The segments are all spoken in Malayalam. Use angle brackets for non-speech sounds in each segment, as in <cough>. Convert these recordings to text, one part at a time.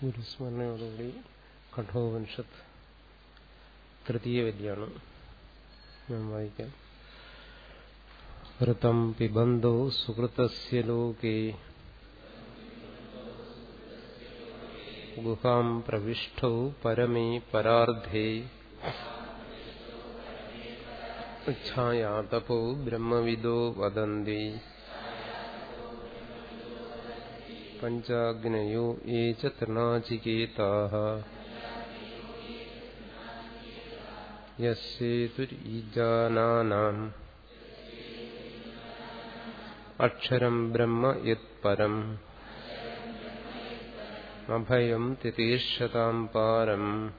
ഗുരുസ്മരണയോടുകൂടി കഠോപനിഷത്ത് തൃതീയ വിദ്യയാണ് ഞാൻ വായിക്കാം ഋതം പിബന്ധോ സുഹൃതസ്യ ലോകേ ഗുഹാം പ്രവിഷ്ടൗ പരമേ പരാർദ്ധേ ഛായാതപോ ബ്രഹ്മവിദോ വദന്തി पञ्चाग्नयो ये च तृणाचिकेताः यस्येतुरीजानानाम् अक्षरम् ब्रह्म यत्परम्। अभयम् तितिष्ठताम् पारम्।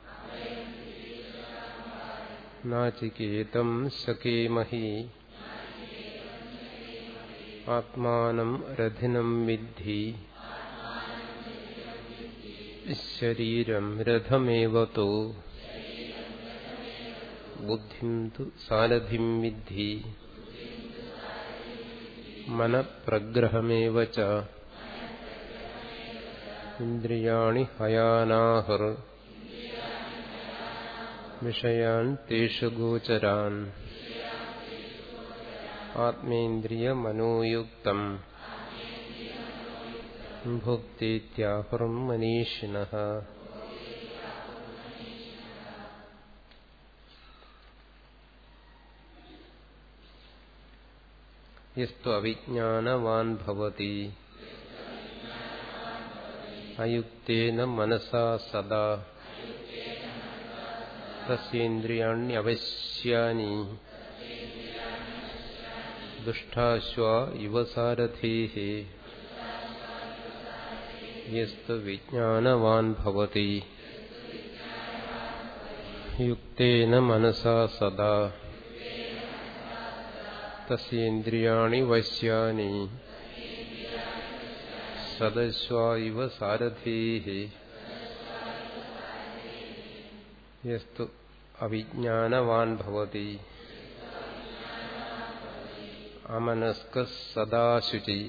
नाचिकेतम् सकेमहि आत्मानम् रथिनम् विद्धि। ശരീരം രഥമേവതോ ബുദ്ധിം തു സാരഥിം വിദ്ധി. മനഃപ്രഗ്രഹമേവ ച ഇന്ദ്രിയാണി ഹയാനാഹർ വിഷയാൻ തേഷു ഗോചരാൻ. ആത്മേന്ദ്രിയമനോയുക്തം. ഭുക്തീത്യാഹുർം മനീഷിണ യസ്തു അവിജ്ഞാനവാൻ ഭവതി അയുക്തേന മനസാ സദാ തസ്യേന്ദ്രിയാണ്യവശ്യാനി ദുഷ്ടാശ്വാ യുവസാരഥേः യസ്തു വിജ്ഞാനവാൻ ഭവതി യുക്തേന മനസാ സദാ തസ്യേന്ദ്രിയാണി വശ്യാനി സദശ്വാ ഇവ സാരഥേः യസ്തു അവിജ്ഞാനവാൻ ഭവതി അമനസ്ക സദാശുചി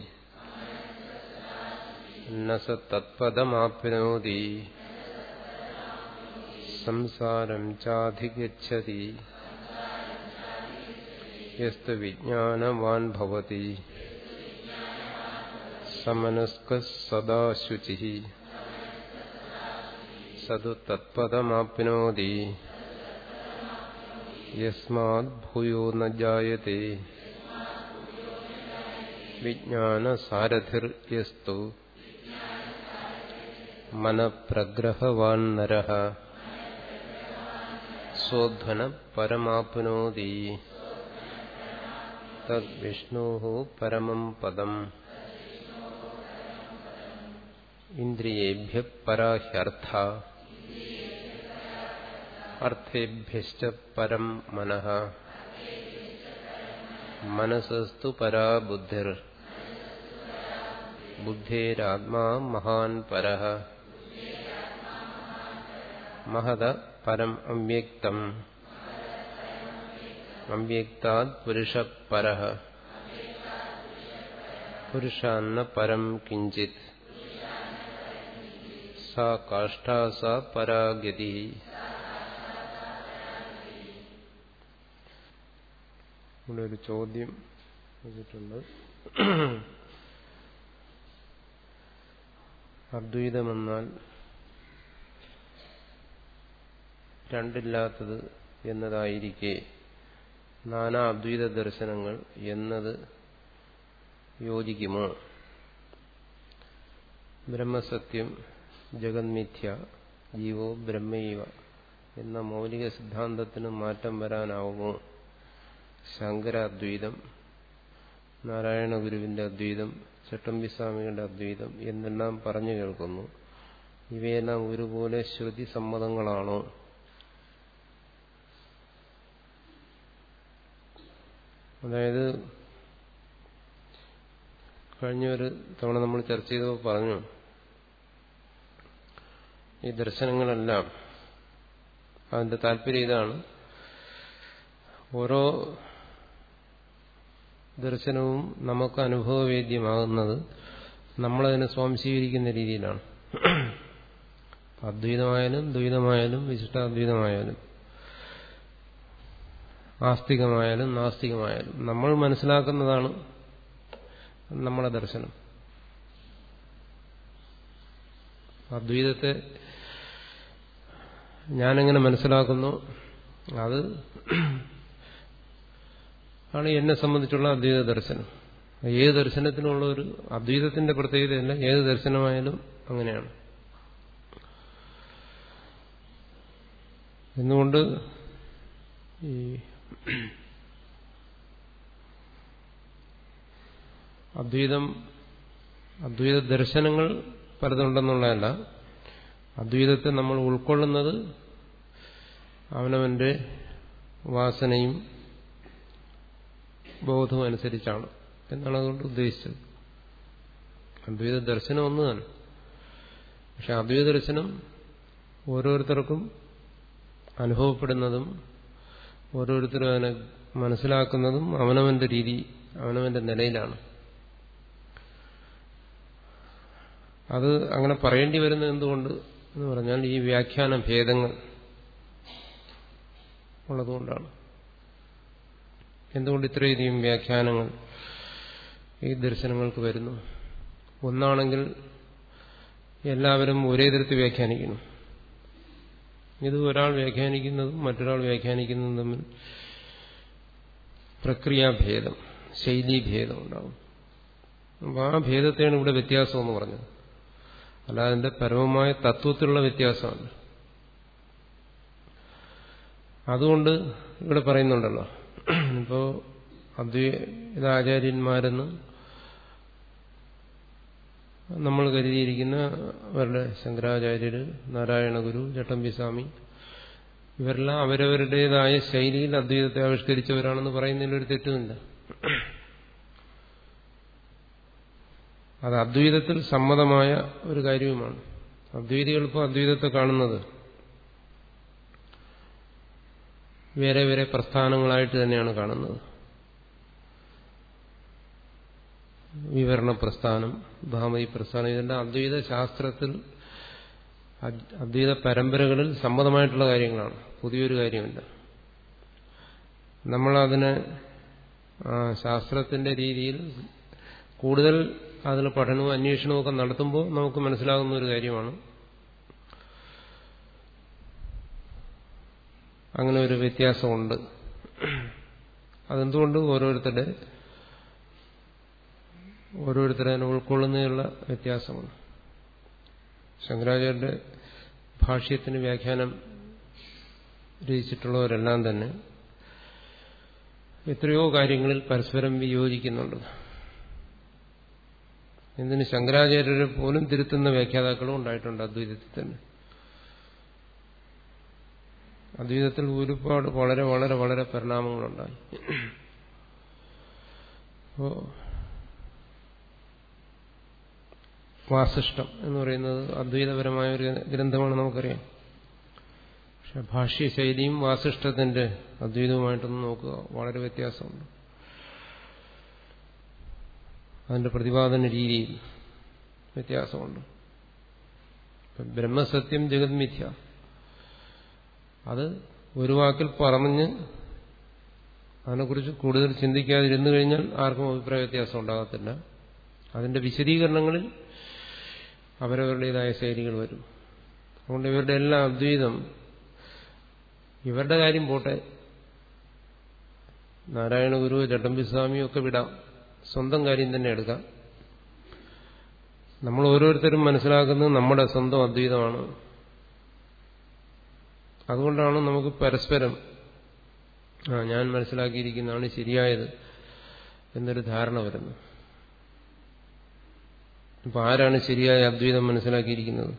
ന സ തത്പദമാപ്നോതി സംസാരം ചാധിഗച്ഛതി യസ്തു വിജ്ഞാനവാൻ ഭവതി സമനസ്ക സദാശുചി സതു തത്പദമാപ്നോതി യസ്മാത് ഭൂയോ ന ജായത്തെ വിജ്ഞാനസാരഥിർ യസ്തു മനഃപ്രഗ്രഹവാൻ നരഃ സ്വധ്വന പരമാപ്നോതി തദ്വിഷ്ണോः പരമം പദം ഇന്ദ്രിയേഭ്യ പരാഹ്യർത്ഥ അർത്ഥേഭ്യശ്ച പരം മനഃ മനസസ്തു പരാ ബുദ്ധിർ ബുദ്ധേരാത്മാ മഹാൻ പരഃ മഹത പരം അവ്യക്തം. അവ്യക്താത് പുരുഷ പര. പുരുഷാന്ന പരം കിഞ്ചിത്. സാ കാഷ്ഠാ സാ പരാഗതി. ഇവിടെ ഒരു ചോദ്യം വെച്ചിട്ടുണ്ട് അദ്വൈതമെന്നാൽ രണ്ടില്ലാത്തത് എന്നതായിരിക്കെ നാനാ അദ്വൈത ദർശനങ്ങൾ എന്നത് യോജിക്കുമോ? ബ്രഹ്മസത്യം ജഗന്മിഥ്യ ജീവോ ബ്രഹ്മൈവ എന്ന മൗലിക സിദ്ധാന്തത്തിന് മാറ്റം വരാനാവുമോ? ശങ്കര അദ്വൈതം നാരായണ ഗുരുവിന്റെ അദ്വൈതം ചട്ടമ്പിസ്വാമികളുടെ അദ്വൈതം എന്നെല്ലാം പറഞ്ഞു കേൾക്കുന്നു. ഇവയെല്ലാം ഒരുപോലെ ശ്രുതി സമ്മതങ്ങളാണോ അതായത് കഴിഞ്ഞ ഒരു തവണ നമ്മൾ ചർച്ച ചെയ്തപ്പോൾ പറഞ്ഞു ഈ ദർശനങ്ങളെല്ലാം അതിന്റെ താല്പര്യം ഇതാണ്. ഓരോ ദർശനവും നമുക്ക് അനുഭവവേദ്യമാകുന്നത് നമ്മളതിനെ സ്വാംശീകരിക്കുന്ന രീതിയിലാണ്. അദ്വൈതമായാലും ദ്വൈതമായാലും വിശിഷ്ടാദ്വൈതമായാലും. ആസ്തികമായാലും നാസ്തികമായാലും നമ്മൾ മനസ്സിലാക്കുന്നതാണ് നമ്മുടെ ദർശനം. അദ്വൈതത്തെ ഞാനെങ്ങനെ മനസ്സിലാക്കുന്നു? അത് ആണ് എന്നെ സംബന്ധിച്ചുള്ള അദ്വൈത ദർശനം. ഏത് ദർശനത്തിനുള്ള ഒരു അദ്വൈതത്തിന്റെ പ്രത്യേകതയല്ല ഏത് ദർശനമായാലും അങ്ങനെയാണ്. എന്നുകൊണ്ട് ഈ <clears throat> അദ്വൈതം അദ്വൈത ദർശനങ്ങൾ പലതുണ്ടെന്നുള്ളതല്ല. അദ്വൈതത്തെ നമ്മൾ ഉൾക്കൊള്ളുന്നത് അവനവന്റെ വാസനയും ബോധവും അനുസരിച്ചാണ് എന്നാണ് അതുകൊണ്ട് ഉദ്ദേശിച്ചത്. അദ്വൈത ദർശനം ഒന്ന് തന്നെ. പക്ഷെ അദ്വൈത ദർശനം ഓരോരുത്തർക്കും അനുഭവപ്പെടുന്നതും ഓരോരുത്തരും അതിനെ മനസ്സിലാക്കുന്നതും അവനവന്റെ രീതി അവനവന്റെ നിലയിലാണ്. അത് അങ്ങനെ പറയേണ്ടി വരുന്നത് എന്തുകൊണ്ട് എന്ന് പറഞ്ഞാൽ ഈ വ്യാഖ്യാന ഭേദങ്ങൾ ഉള്ളതുകൊണ്ടാണ്. എന്തുകൊണ്ട് ഇത്രയധികം വ്യാഖ്യാനങ്ങൾ ഈ ദർശനങ്ങൾക്ക് വരുന്നു? ഒന്നാണെങ്കിൽ എല്ലാവരും ഒരേ തരത്തിൽ വ്യാഖ്യാനിക്കുന്നു. ഇത് ഒരാൾ വ്യാഖ്യാനിക്കുന്നതും മറ്റൊരാൾ വ്യാഖ്യാനിക്കുന്നതും തമ്മിൽ പ്രക്രിയാഭേദം ശൈലീഭേദം ഉണ്ടാവും. അപ്പോൾ ആ ഭേദത്തെയാണ് ഇവിടെ വ്യത്യാസം എന്ന് പറഞ്ഞത്. അല്ലാതെ അതിന്റെ പരമമായ തത്വത്തിലുള്ള വ്യത്യാസമാണ് അതുകൊണ്ട് ഇവിടെ പറയുന്നുണ്ടല്ലോ ഇപ്പോ അദ്വൈതാചാര്യന്മാരെന്ന് നമ്മൾ കരുതിയിരിക്കുന്ന അവരുടെ ശങ്കരാചാര്യര് നാരായണഗുരു ചട്ടമ്പിസ്വാമി ഇവരെല്ലാം അവരവരുടേതായ ശൈലിയിൽ അദ്വൈതത്തെ ആവിഷ്കരിച്ചവരാണെന്ന് പറയുന്നതിൽ ഒരു തെറ്റുമില്ല. അത് അദ്വൈതത്തിൽ സമ്മതമായ ഒരു കാര്യവുമാണ്. അദ്വൈതികൾ ഇപ്പോൾ അദ്വൈതത്തെ കാണുന്നത്. വേറെ വേറെ പ്രസ്ഥാനങ്ങളായിട്ട് തന്നെയാണ് കാണുന്നത്. വിവരണ പ്രസ്ഥാനം ഭാമതി പ്രസ്ഥാനം ഇതെല്ലാം അദ്വൈത ശാസ്ത്രത്തിൽ അദ്വൈത പരമ്പരകളിൽ സമ്മതമായിട്ടുള്ള കാര്യങ്ങളാണ്. പുതിയൊരു കാര്യമില്ല. നമ്മളതിനെ ശാസ്ത്രത്തിന്റെ രീതിയിൽ കൂടുതൽ അതിൽ പഠനവും അന്വേഷണവും ഒക്കെ നടത്തുമ്പോൾ നമുക്ക് മനസ്സിലാകുന്ന ഒരു കാര്യമാണ്. അങ്ങനെ ഒരു വ്യത്യാസമുണ്ട്. അതെന്തുകൊണ്ട് ഓരോരുത്തരുടെ ഓരോരുത്തരെ ഉൾക്കൊള്ളുന്നതിനുള്ള വ്യത്യാസമാണ്. ശങ്കരാചാര്യന്റെ ഭാഷ്യത്തിന് വ്യാഖ്യാനം രചിച്ചിട്ടുള്ളവരെല്ലാം തന്നെ എത്രയോ കാര്യങ്ങളിൽ പരസ്പരം വിയോജിക്കുന്നുണ്ട്. എന്തിന് ശങ്കരാചാര്യരെ പോലും തിരുത്തുന്ന വ്യാഖ്യാതാക്കളും ഉണ്ടായിട്ടുണ്ട് അദ്വൈതത്തിൽ തന്നെ. അദ്വൈതത്തിൽ ഒരുപാട് വളരെ വളരെ വളരെ പരിണാമങ്ങളുണ്ടായി. അപ്പോ വാസിഷ്ടം എന്ന് പറയുന്നത് അദ്വൈതപരമായ ഒരു ഗ്രന്ഥമാണ് നമുക്കറിയാം. പക്ഷെ ഭാഷ്യശൈലിയും വാസിഷ്ടത്തിന്റെ അദ്വൈതവുമായിട്ടൊന്ന് നോക്കുക വളരെ വ്യത്യാസമുണ്ട്. അതിന്റെ പ്രതിപാദന രീതിയിൽ വ്യത്യാസമുണ്ട്. ബ്രഹ്മസത്യം ജഗത് മിഥ്യ. അത് ഒരു വാക്കിൽ പറഞ്ഞ് അതിനെക്കുറിച്ച് കൂടുതൽ ചിന്തിക്കാതിരുന്നു കഴിഞ്ഞാൽ ആർക്കും അഭിപ്രായ വ്യത്യാസം ഉണ്ടാകത്തില്ല. അതിന്റെ വിശദീകരണങ്ങളിൽ അവരവരുടേതായ ശൈലികൾ വരും. അതുകൊണ്ട് ഇവരുടെ എല്ലാ അദ്വൈതം ഇവരുടെ കാര്യം പോട്ടെ. നാരായണ ഗുരു ചട്ടമ്പിസ്വാമിയും ഒക്കെ വിടാം. സ്വന്തം കാര്യം തന്നെ എടുക്കാം. നമ്മൾ ഓരോരുത്തരും മനസ്സിലാക്കുന്നത് നമ്മുടെ സ്വന്തം അദ്വൈതമാണ്. അതുകൊണ്ടാണ് നമുക്ക് പരസ്പരം ആ ഞാൻ മനസ്സിലാക്കിയിരിക്കുന്നതാണ് ശരിയായത് എന്നൊരു ധാരണ വരുന്നത്. ഇപ്പൊ ആരാണ് ശരിയായ അദ്വൈതം മനസ്സിലാക്കിയിരിക്കുന്നത്?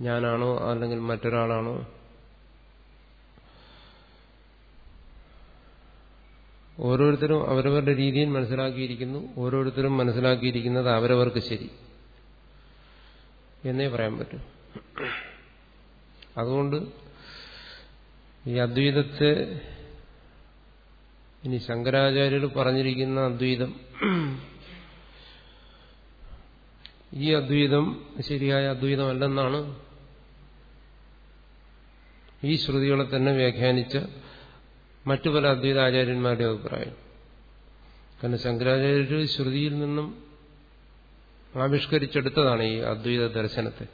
ഞാനാണോ അല്ലെങ്കിൽ മറ്റൊരാളാണോ? ഓരോരുത്തരും അവരവരുടെ രീതിയിൽ മനസ്സിലാക്കിയിരിക്കുന്നു ഓരോരുത്തരും മനസ്സിലാക്കിയിരിക്കുന്നത് അവരവർക്ക് ശരി എന്നേ പറയാൻ പറ്റൂ. അതുകൊണ്ട് ഈ അദ്വൈതത്തെ ഇനി ശങ്കരാചാര്യർ പറഞ്ഞിരിക്കുന്ന അദ്വൈതം ഈ അദ്വൈതം ശരിയായ അദ്വൈതമല്ലെന്നാണ് ഈ ശ്രുതികളെ തന്നെ വ്യാഖ്യാനിച്ച മറ്റു പല അദ്വൈതാചാര്യന്മാരുടെ അഭിപ്രായം. കാരണം ശങ്കരാചാര്യർ ശ്രുതിയിൽ നിന്നും ആവിഷ്കരിച്ചെടുത്തതാണ് ഈ അദ്വൈത ദർശനത്തെ.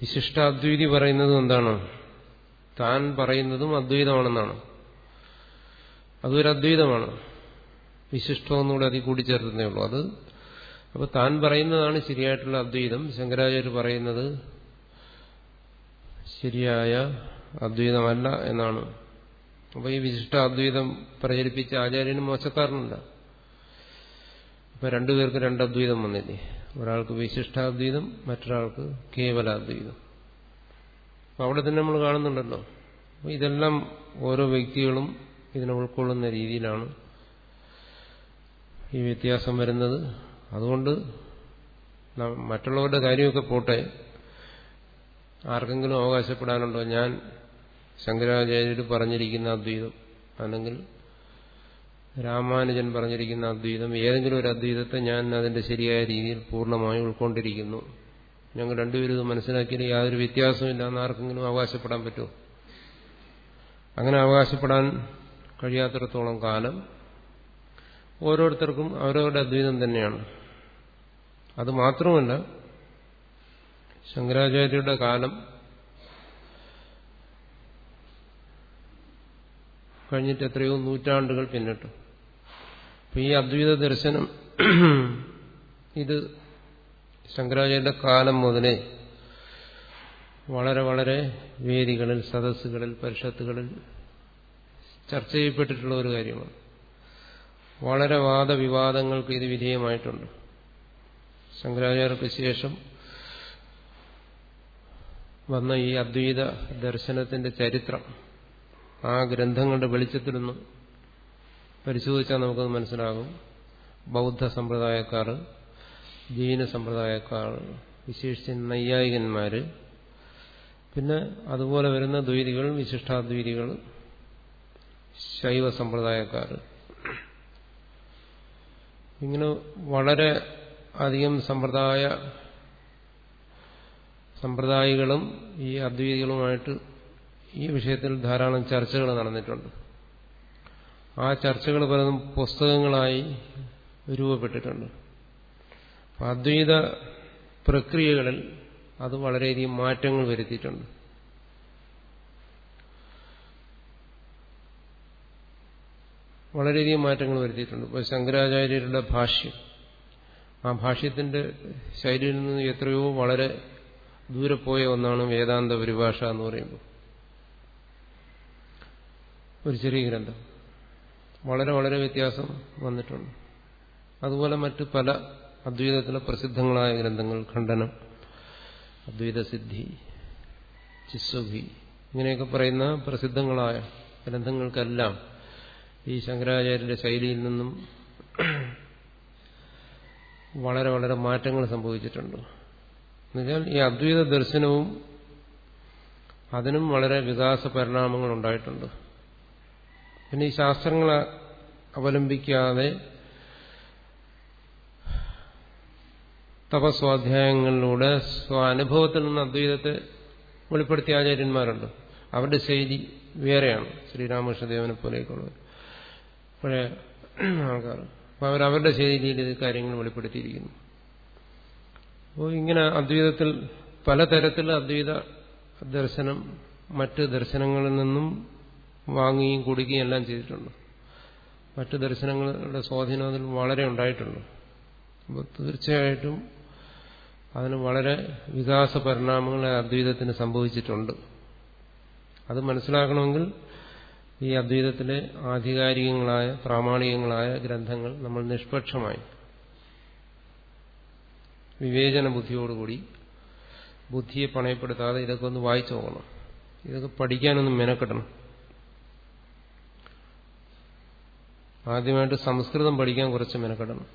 വിശിഷ്ടാദ്വൈതി പറയുന്നത് എന്താണ്? താൻ പറയുന്നതും അദ്വൈതമാണെന്നാണ്. അതൊരു അദ്വൈതമാണ് വിശിഷ്ടമെന്നുകൂടെ അതിൽ കൂടിച്ചേർത്തുന്നേ ഉള്ളൂ. അത് അപ്പോൾ താൻ പറയുന്നതാണ് ശരിയായിട്ടുള്ള അദ്വൈതം. ശങ്കരാചാര്യ പറയുന്നത് ശരിയായ അദ്വൈതമല്ല എന്നാണ്. അപ്പോൾ ഈ വിശിഷ്ട അദ്വൈതം പ്രചരിപ്പിച്ച ആചാര്യന് മോശക്കാരനുണ്ട് അപ്പൊ രണ്ടുപേർക്ക് രണ്ട് അദ്വൈതം വന്നില്ലേ? ഒരാൾക്ക് വിശിഷ്ടാദ്വൈതം മറ്റൊരാൾക്ക് കേവലാദ്വൈതം അപ്പൊ അവിടെ തന്നെ നമ്മൾ കാണുന്നുണ്ടല്ലോ. അപ്പൊ ഇതെല്ലാം ഓരോ വ്യക്തികളും ഇതിനെ ഉൾക്കൊള്ളുന്ന രീതിയിലാണ് ഈ വ്യത്യാസം വരുന്നത്. അതുകൊണ്ട് മറ്റുള്ളവരുടെ കാര്യമൊക്കെ പോട്ടെ. ആർക്കെങ്കിലും അവകാശപ്പെടാനുണ്ടോ? ഞാൻ ശങ്കരാചാര്യർ പറഞ്ഞിരിക്കുന്ന അദ്വൈതം അല്ലെങ്കിൽ രാമാനുജൻ പറഞ്ഞിരിക്കുന്ന അദ്വൈതം ഏതെങ്കിലും ഒരു അദ്വൈതത്തെ ഞാൻ അതിന്റെ ശരിയായ രീതിയിൽ പൂർണമായി ഉൾക്കൊണ്ടിരിക്കുന്നു. ഞങ്ങൾ രണ്ടുപേരും ഇത് മനസ്സിലാക്കിയാൽ യാതൊരു വ്യത്യാസമില്ല ആർക്കെങ്കിലും അവകാശപ്പെടാൻ പറ്റുമോ? അങ്ങനെ അവകാശപ്പെടാൻ കഴിയാത്തിടത്തോളം കാലം ഓരോരുത്തർക്കും അവരവരുടെ അദ്വൈതം തന്നെയാണ്. അത് മാത്രമല്ല ശങ്കരാചാര്യരുടെ കാലം കഴിഞ്ഞിട്ട് എത്രയോ നൂറ്റാണ്ടുകൾ പിന്നിട്ടു. അപ്പൊ ഈ അദ്വൈത ദർശനം <clears throat> ഇത് ശങ്കരാചാര്യന്റെ കാലം മുതലേ വളരെ വളരെ വേദികളിൽ സദസ്സുകളിൽ പരിഷത്തുകളിൽ ചർച്ച ചെയ്യപ്പെട്ടിട്ടുള്ള ഒരു കാര്യമാണ്. വളരെ വാദവിവാദങ്ങൾക്ക് ഇത് വിധേയമായിട്ടുണ്ട്. ശങ്കരാചാര്യർക്ക് ശേഷം വന്ന ഈ അദ്വൈത ദർശനത്തിന്റെ ചരിത്രം ആ ഗ്രന്ഥങ്ങളുടെ വെളിച്ചത്തിലൊന്ന് പരിശോധിച്ചാൽ നമുക്കത് മനസ്സിലാകും. ബൗദ്ധ സമ്പ്രദായക്കാർ ജൈന സമ്പ്രദായക്കാർ വിശേഷിച്ച് നൈയായികന്മാർ പിന്നെ അതുപോലെ വരുന്ന ദ്വൈതികൾ വിശിഷ്ടാദ്വൈതികൾ ശൈവ സമ്പ്രദായക്കാർ ഇങ്ങനെ വളരെ അധികം സമ്പ്രദായ സമ്പ്രദായികളും ഈ അദ്വൈതികളുമായിട്ട് ഈ വിഷയത്തിൽ ധാരാളം ചർച്ചകൾ നടന്നിട്ടുണ്ട്. ആ ചർച്ചകൾ പലതും പുസ്തകങ്ങളായി രൂപപ്പെട്ടിട്ടുണ്ട്. അദ്വൈത പ്രക്രിയകളിൽ അത് വളരെയധികം മാറ്റങ്ങൾ വരുത്തിയിട്ടുണ്ട്. വളരെയധികം മാറ്റങ്ങൾ വരുത്തിയിട്ടുണ്ട്. ഇപ്പോൾ ശങ്കരാചാര്യരുടെ ഭാഷ്യം. ആ ഭാഷ്യത്തിന്റെ ശൈലിയിൽ നിന്ന് എത്രയോ വളരെ ദൂരെ പോയ ഒന്നാണ് വേദാന്ത പരിഭാഷ എന്ന് പറയുമ്പോൾ. ഒരു ചെറിയ ഗ്രന്ഥം. വളരെ വളരെ വ്യത്യാസം വന്നിട്ടുണ്ട്. അതുപോലെ മറ്റ് പല അദ്വൈതത്തിലെ പ്രസിദ്ധങ്ങളായ ഗ്രന്ഥങ്ങൾ ഖണ്ഡനം അദ്വൈതസിദ്ധി ചിസ്സുഭി ഇങ്ങനെയൊക്കെ പറയുന്ന പ്രസിദ്ധങ്ങളായ ഗ്രന്ഥങ്ങൾക്കെല്ലാം ഈ ശങ്കരാചാര്യന്റെ ശൈലിയിൽ നിന്നും വളരെ വളരെ മാറ്റങ്ങൾ സംഭവിച്ചിട്ടുണ്ട്. എന്നുവെച്ചാൽ ഈ അദ്വൈത ദർശനവും അതിനും വളരെ വികാസ പരിണാമങ്ങൾ ഉണ്ടായിട്ടുണ്ട്. പിന്നെ ഈ ശാസ്ത്രങ്ങളെ അവലംബിക്കാതെ തപസ്വാധ്യായങ്ങളിലൂടെ സ്വാനുഭവത്തിൽ നിന്ന് അദ്വൈതത്തെ വെളിപ്പെടുത്തിയ ആചാര്യന്മാരുണ്ട്. അവരുടെ ശൈലി വേറെയാണ്. ശ്രീരാമകൃഷ്ണദേവനെ പോലെയൊക്കെയുള്ളത് പഴയ ആൾക്കാർ. അപ്പോൾ അവരവരുടെ ശൈലിയിൽ ഇത് കാര്യങ്ങൾ വെളിപ്പെടുത്തിയിരിക്കുന്നു. അപ്പോൾ ഇങ്ങനെ അദ്വൈതത്തിൽ പലതരത്തിൽ അദ്വൈത ദർശനം മറ്റ് ദർശനങ്ങളിൽ നിന്നും വാങ്ങുകയും കൊടുക്കുകയും എല്ലാം ചെയ്തിട്ടുണ്ട്. മറ്റ് ദർശനങ്ങളുടെ സ്വാധീനം അതിൽ വളരെ ഉണ്ടായിട്ടുണ്ട് അപ്പോൾ തീർച്ചയായിട്ടും അതിന് വളരെ വികാസ പരിണാമങ്ങൾ അദ്വൈതത്തിന് സംഭവിച്ചിട്ടുണ്ട്. അത് മനസ്സിലാക്കണമെങ്കിൽ ഈ അദ്വൈതത്തിലെ ആധികാരികങ്ങളായ പ്രാമാണികങ്ങളായ ഗ്രന്ഥങ്ങൾ നമ്മൾ നിഷ്പക്ഷമായി വിവേചന ബുദ്ധിയോടുകൂടി ബുദ്ധിയെ പണയപ്പെടുത്താതെ ഇതൊക്കെ ഒന്ന് വായിച്ചു നോക്കണം. ഇതൊക്കെ പഠിക്കാനൊന്ന് മെനക്കെട്ടണം. ആദ്യമായിട്ട് സംസ്കൃതം പഠിക്കാൻ കുറച്ച് മെനക്കെടണം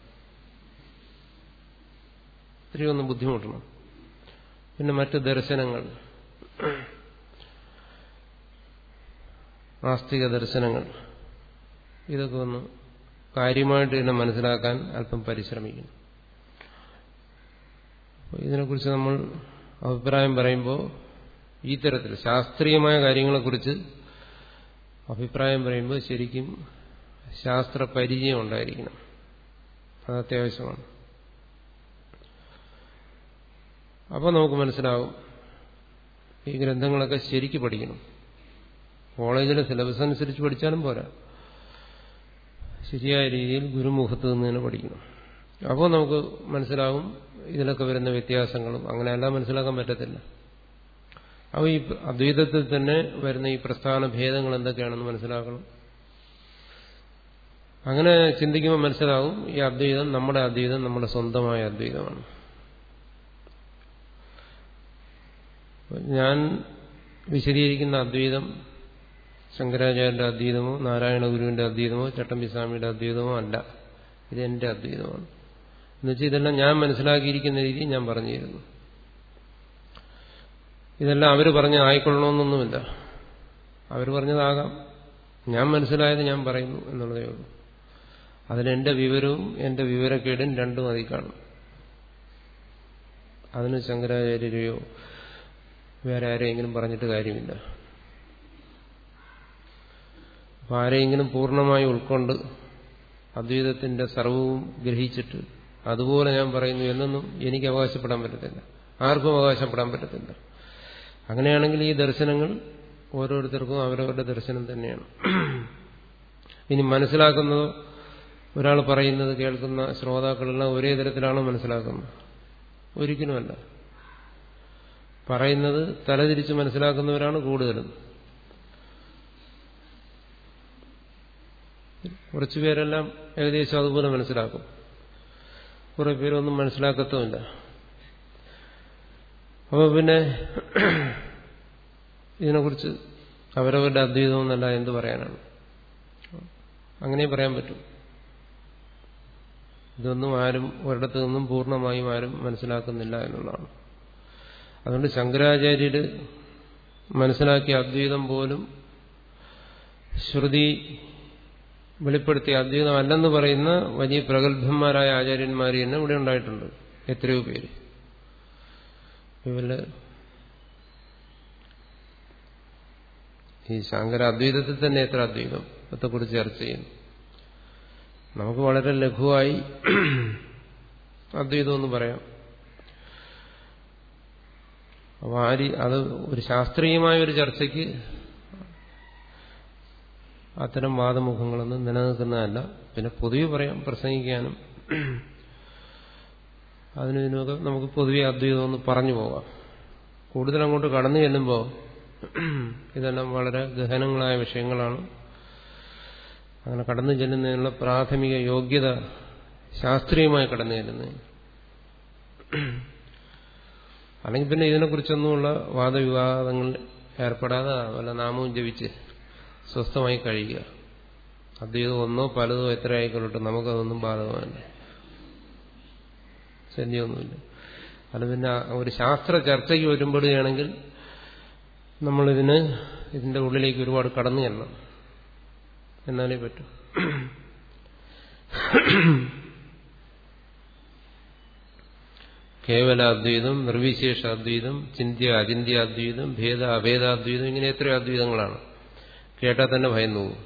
ഇത്തിരി ഒന്ന് ബുദ്ധിമുട്ടണം. പിന്നെ മറ്റ് ദർശനങ്ങൾ. ആസ്തിക ദർശനങ്ങൾ. ഇതൊക്കെ ഒന്ന് കാര്യമായിട്ട് തന്നെ മനസ്സിലാക്കാൻ അല്പം പരിശ്രമിക്കണം ഇതിനെക്കുറിച്ച് നമ്മൾ അഭിപ്രായം പറയുമ്പോൾ ഈ തരത്തിൽ ശാസ്ത്രീയമായ കാര്യങ്ങളെക്കുറിച്ച് അഭിപ്രായം പറയുമ്പോൾ ശരിക്കും ശാസ്ത്ര പരിചയം ഉണ്ടായിരിക്കണം. അത് അത്യാവശ്യമാണ്. അപ്പോൾ നമുക്ക് മനസ്സിലാവും ഈ ഗ്രന്ഥങ്ങളൊക്കെ ശരിക്ക് പഠിക്കണം. കോളേജിലെ സിലബസ് അനുസരിച്ച് പഠിച്ചാലും പോരാ. ശരിയായ രീതിയിൽ ഗുരുമുഖത്ത് നിന്ന് തന്നെ പഠിക്കണം. അപ്പോൾ നമുക്ക് മനസ്സിലാവും ഇതിലൊക്കെ വരുന്ന വ്യത്യാസങ്ങളും. അങ്ങനെയെല്ലാം മനസ്സിലാക്കാൻ പറ്റത്തില്ല. അപ്പോൾ ഈ അദ്വൈതത്തിൽ തന്നെ വരുന്ന ഈ പ്രസ്ഥാന ഭേദങ്ങൾ എന്തൊക്കെയാണെന്ന് മനസ്സിലാക്കണം. അങ്ങനെ ചിന്തിക്കുമ്പോൾ മനസ്സിലാവും ഈ അദ്വൈതം നമ്മുടെ അദ്വൈതം നമ്മുടെ സ്വന്തമായ അദ്വൈതമാണ്. ഞാൻ വിശദീകരിക്കുന്ന അദ്വൈതം ശങ്കരാചാര്യന്റെ അദ്വൈതമോ നാരായണ ഗുരുവിന്റെ അദ്വൈതമോ ചട്ടമ്പിസ്വാമിയുടെ അദ്വൈതമോ അല്ല. ഇത് എന്റെ അദ്വൈതമാണ് എന്നുവെച്ചാൽ ഇതെല്ലാം ഞാൻ മനസ്സിലാക്കിയിരിക്കുന്ന രീതി ഞാൻ പറഞ്ഞിരുന്നു. ഇതെല്ലാം അവർ പറഞ്ഞ് ആയിക്കൊള്ളണമെന്നൊന്നുമില്ല. അവർ പറഞ്ഞതാകാം. ഞാൻ മനസ്സിലായത് ഞാൻ പറയുന്നു എന്നുള്ളതേ ഉള്ളൂ. അതിലെന്റെ വിവരവും എന്റെ വിവരക്കേടും രണ്ടും അതിൽ കാണും. അതിന് ശങ്കരാചാര്യരെയോ വേറെ ആരെയെങ്കിലും പറഞ്ഞിട്ട് കാര്യമില്ല. അപ്പൊ ആരെയെങ്കിലും പൂർണമായി ഉൾക്കൊണ്ട് അദ്വൈതത്തിന്റെ സർവവും ഗ്രഹിച്ചിട്ട് അതുപോലെ ഞാൻ പറയുന്നു എന്നൊന്നും എനിക്ക് അവകാശപ്പെടാൻ പറ്റത്തില്ല. ആർക്കും അവകാശപ്പെടാൻ പറ്റത്തില്ല. അങ്ങനെയാണെങ്കിൽ ഈ ദർശനങ്ങൾ ഓരോരുത്തർക്കും അവരവരുടെ ദർശനം തന്നെയാണ്. ഇനി മനസ്സിലാക്കുന്നത് ഒരാൾ പറയുന്നത് കേൾക്കുന്ന ശ്രോതാക്കളെല്ലാം ഒരേ തരത്തിലാണോ മനസ്സിലാക്കുന്നത്. ഒരിക്കലുമല്ല. പറയുന്നത് തലതിരിച്ച് മനസ്സിലാക്കുന്നവരാണ് കൂടുതലും. കുറച്ചുപേരെല്ലാം ഏകദേശം അതുപോലെ മനസ്സിലാക്കും. കുറെ പേരൊന്നും മനസ്സിലാക്കത്തുമില്ല. അപ്പോൾ പിന്നെ ഇതിനെക്കുറിച്ച് അവരവരുടെ അദ്വൈതം എന്നല്ല എന്ത് പറയാനാണ്. അങ്ങനെ പറയാൻ പറ്റും. ഇതൊന്നും ആരും ഒരിടത്തു നിന്നും പൂർണമായും ആരും മനസ്സിലാക്കുന്നില്ല എന്നുള്ളതാണ്. അതുകൊണ്ട് ശങ്കരാചാര്യര് മനസ്സിലാക്കിയ അദ്വൈതം പോലും ശ്രുതി വെളിപ്പെടുത്തിയ അദ്വൈതം അല്ലെന്ന് പറയുന്ന വലിയ പ്രഗത്ഭന്മാരായ ആചാര്യന്മാർ തന്നെ ഇവിടെ ഉണ്ടായിട്ടുണ്ട്. എത്രയോ പേര്. ഇവൽ ഈ ശങ്കര അദ്വൈതത്തിൽ തന്നെ എത്ര അദ്വൈതം? അതേക്കുറിച്ച് ചർച്ച ചെയ്യുന്നു. നമുക്ക് വളരെ ലഘുവായി അദ്വൈതം എന്ന് പറയാം. അപ്പൊ ആര് അത് ഒരു ശാസ്ത്രീയമായ ഒരു ചർച്ചയ്ക്ക് അത്തരം വാദമുഖങ്ങളൊന്നും നിലനിൽക്കുന്നതല്ല. പിന്നെ പൊതുവെ പറയാം പ്രസംഗിക്കാനും അതിനൊക്കെ നമുക്ക് പൊതുവെ അദ്വൈതം ഒന്ന് പറഞ്ഞു പോകാം. കൂടുതൽ അങ്ങോട്ട് കടന്നു ചെല്ലുമ്പോൾ ഇതെല്ലാം വളരെ ഗഹനങ്ങളായ വിഷയങ്ങളാണ്. അങ്ങനെ കടന്നു ചെല്ലുന്നതിനുള്ള പ്രാഥമിക യോഗ്യത ശാസ്ത്രീയമായി കടന്നു ചെല്ലുന്നത്. അല്ലെങ്കിൽ പിന്നെ ഇതിനെക്കുറിച്ചൊന്നുമുള്ള വാദവിവാദങ്ങൾ ഏർപ്പെടാതെ വല്ല നാമവും ജപിച്ച് സ്വസ്ഥമായി കഴിയുക അദ്വൈതം ഒന്നോ പലതോ എത്ര ആയിക്കൊള്ളട്ടെ നമുക്കതൊന്നും ബാധകമല്ല. ശല്യമൊന്നുമില്ല അത് പിന്നെ ഒരു ശാസ്ത്ര ചർച്ചയ്ക്ക് വരുമ്പോഴുകയാണെങ്കിൽ നമ്മളിതിന് ഇതിന്റെ ഉള്ളിലേക്ക് ഒരുപാട് കടന്നു ചെല്ലണം. എന്നാലേ പറ്റൂ. കേവല അദ്വൈതം നിർവിശേഷ അദ്വൈതം ചിന്ത്യ അചിന്ത്യാദ്വൈതം ഭേദ അഭേദാദ്വൈതം ഇങ്ങനെ എത്രയോ അദ്വൈതങ്ങളാണ്. കേട്ടാൽ തന്നെ ഭയന്നു തോന്നും.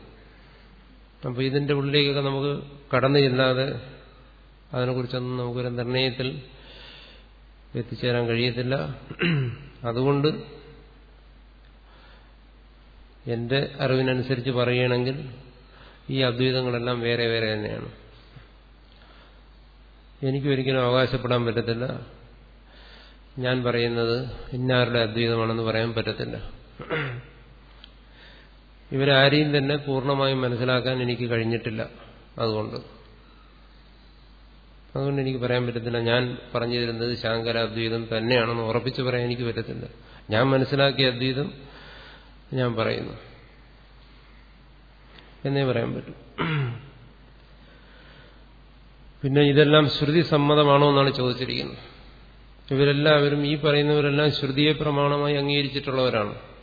അപ്പൊ ഇതിന്റെ ഉള്ളിലേക്കൊക്കെ നമുക്ക് കടന്നു ചെല്ലാതെ അതിനെക്കുറിച്ചൊന്നും നമുക്കൊരു നിർണയത്തിൽ എത്തിച്ചേരാൻ കഴിയത്തില്ല. അതുകൊണ്ട് എന്റെ അറിവിനനുസരിച്ച് പറയുകയാണെങ്കിൽ ഈ അദ്വൈതങ്ങളെല്ലാം വേറെ വേറെ തന്നെയാണ്. എനിക്കൊരിക്കലും അവകാശപ്പെടാൻ പറ്റത്തില്ല. ഞാൻ പറയുന്നത് ഇന്നാരുടെ അദ്വൈതമാണെന്ന് പറയാൻ പറ്റത്തില്ല. ഇവരാരെയും തന്നെ പൂർണമായും മനസ്സിലാക്കാൻ എനിക്ക് കഴിഞ്ഞിട്ടില്ല അതുകൊണ്ട്. അതുകൊണ്ട് എനിക്ക് പറയാൻ പറ്റത്തില്ല. ഞാൻ പറഞ്ഞു തരുന്നത് ശാങ്കര അദ്വൈതം തന്നെയാണെന്ന് ഉറപ്പിച്ച് പറയാൻ എനിക്ക് പറ്റത്തില്ല. ഞാൻ മനസ്സിലാക്കിയ അദ്വൈതം ഞാൻ പറയുന്നു. എന്നേ പറയാൻ പറ്റൂ. പിന്നെ ഇതെല്ലാം ശ്രുതി സമ്മതമാണോ എന്നാണ് ചോദിച്ചിരിക്കുന്നത്. ഇവരെല്ലാവരും ഈ പറയുന്നവരെല്ലാം ശ്രുതിയെ പ്രമാണമായി അംഗീകരിച്ചിട്ടുള്ളവരാണ്.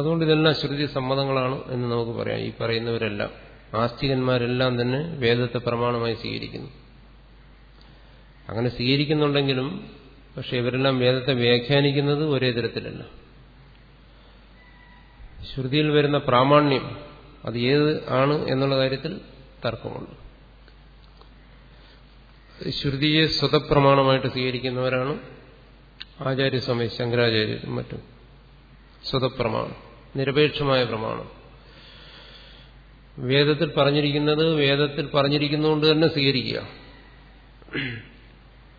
അതുകൊണ്ട് ഇതെല്ലാം ശ്രുതി സമ്മതങ്ങളാണ് എന്ന് നമുക്ക് പറയാം. ഈ പറയുന്നവരെല്ലാം ആസ്തികന്മാരെല്ലാം തന്നെ വേദത്തെ പ്രമാണമായി സ്വീകരിക്കുന്നു. അങ്ങനെ സ്വീകരിക്കുന്നുണ്ടെങ്കിലും പക്ഷെ ഇവരെല്ലാം വേദത്തെ വ്യാഖ്യാനിക്കുന്നത് ഒരേ തരത്തിലല്ല. ശ്രുതിയിൽ വരുന്ന പ്രാമാണ്യം അത് ഏത് ആണ് എന്നുള്ള കാര്യത്തിൽ തർക്കമുണ്ട്. ശ്രുതിയെ സ്വതപ്രമാണമായിട്ട് സ്വീകരിക്കുന്നവരാണ് ആചാര്യസ്വാമി ശങ്കരാചാര്യരും മറ്റും. സ്വതപ്രമാണം. നിരപേക്ഷമായ പ്രമാണം. വേദത്തിൽ പറഞ്ഞിരിക്കുന്നത് വേദത്തിൽ പറഞ്ഞിരിക്കുന്നതുകൊണ്ട് തന്നെ സ്വീകരിക്കുക.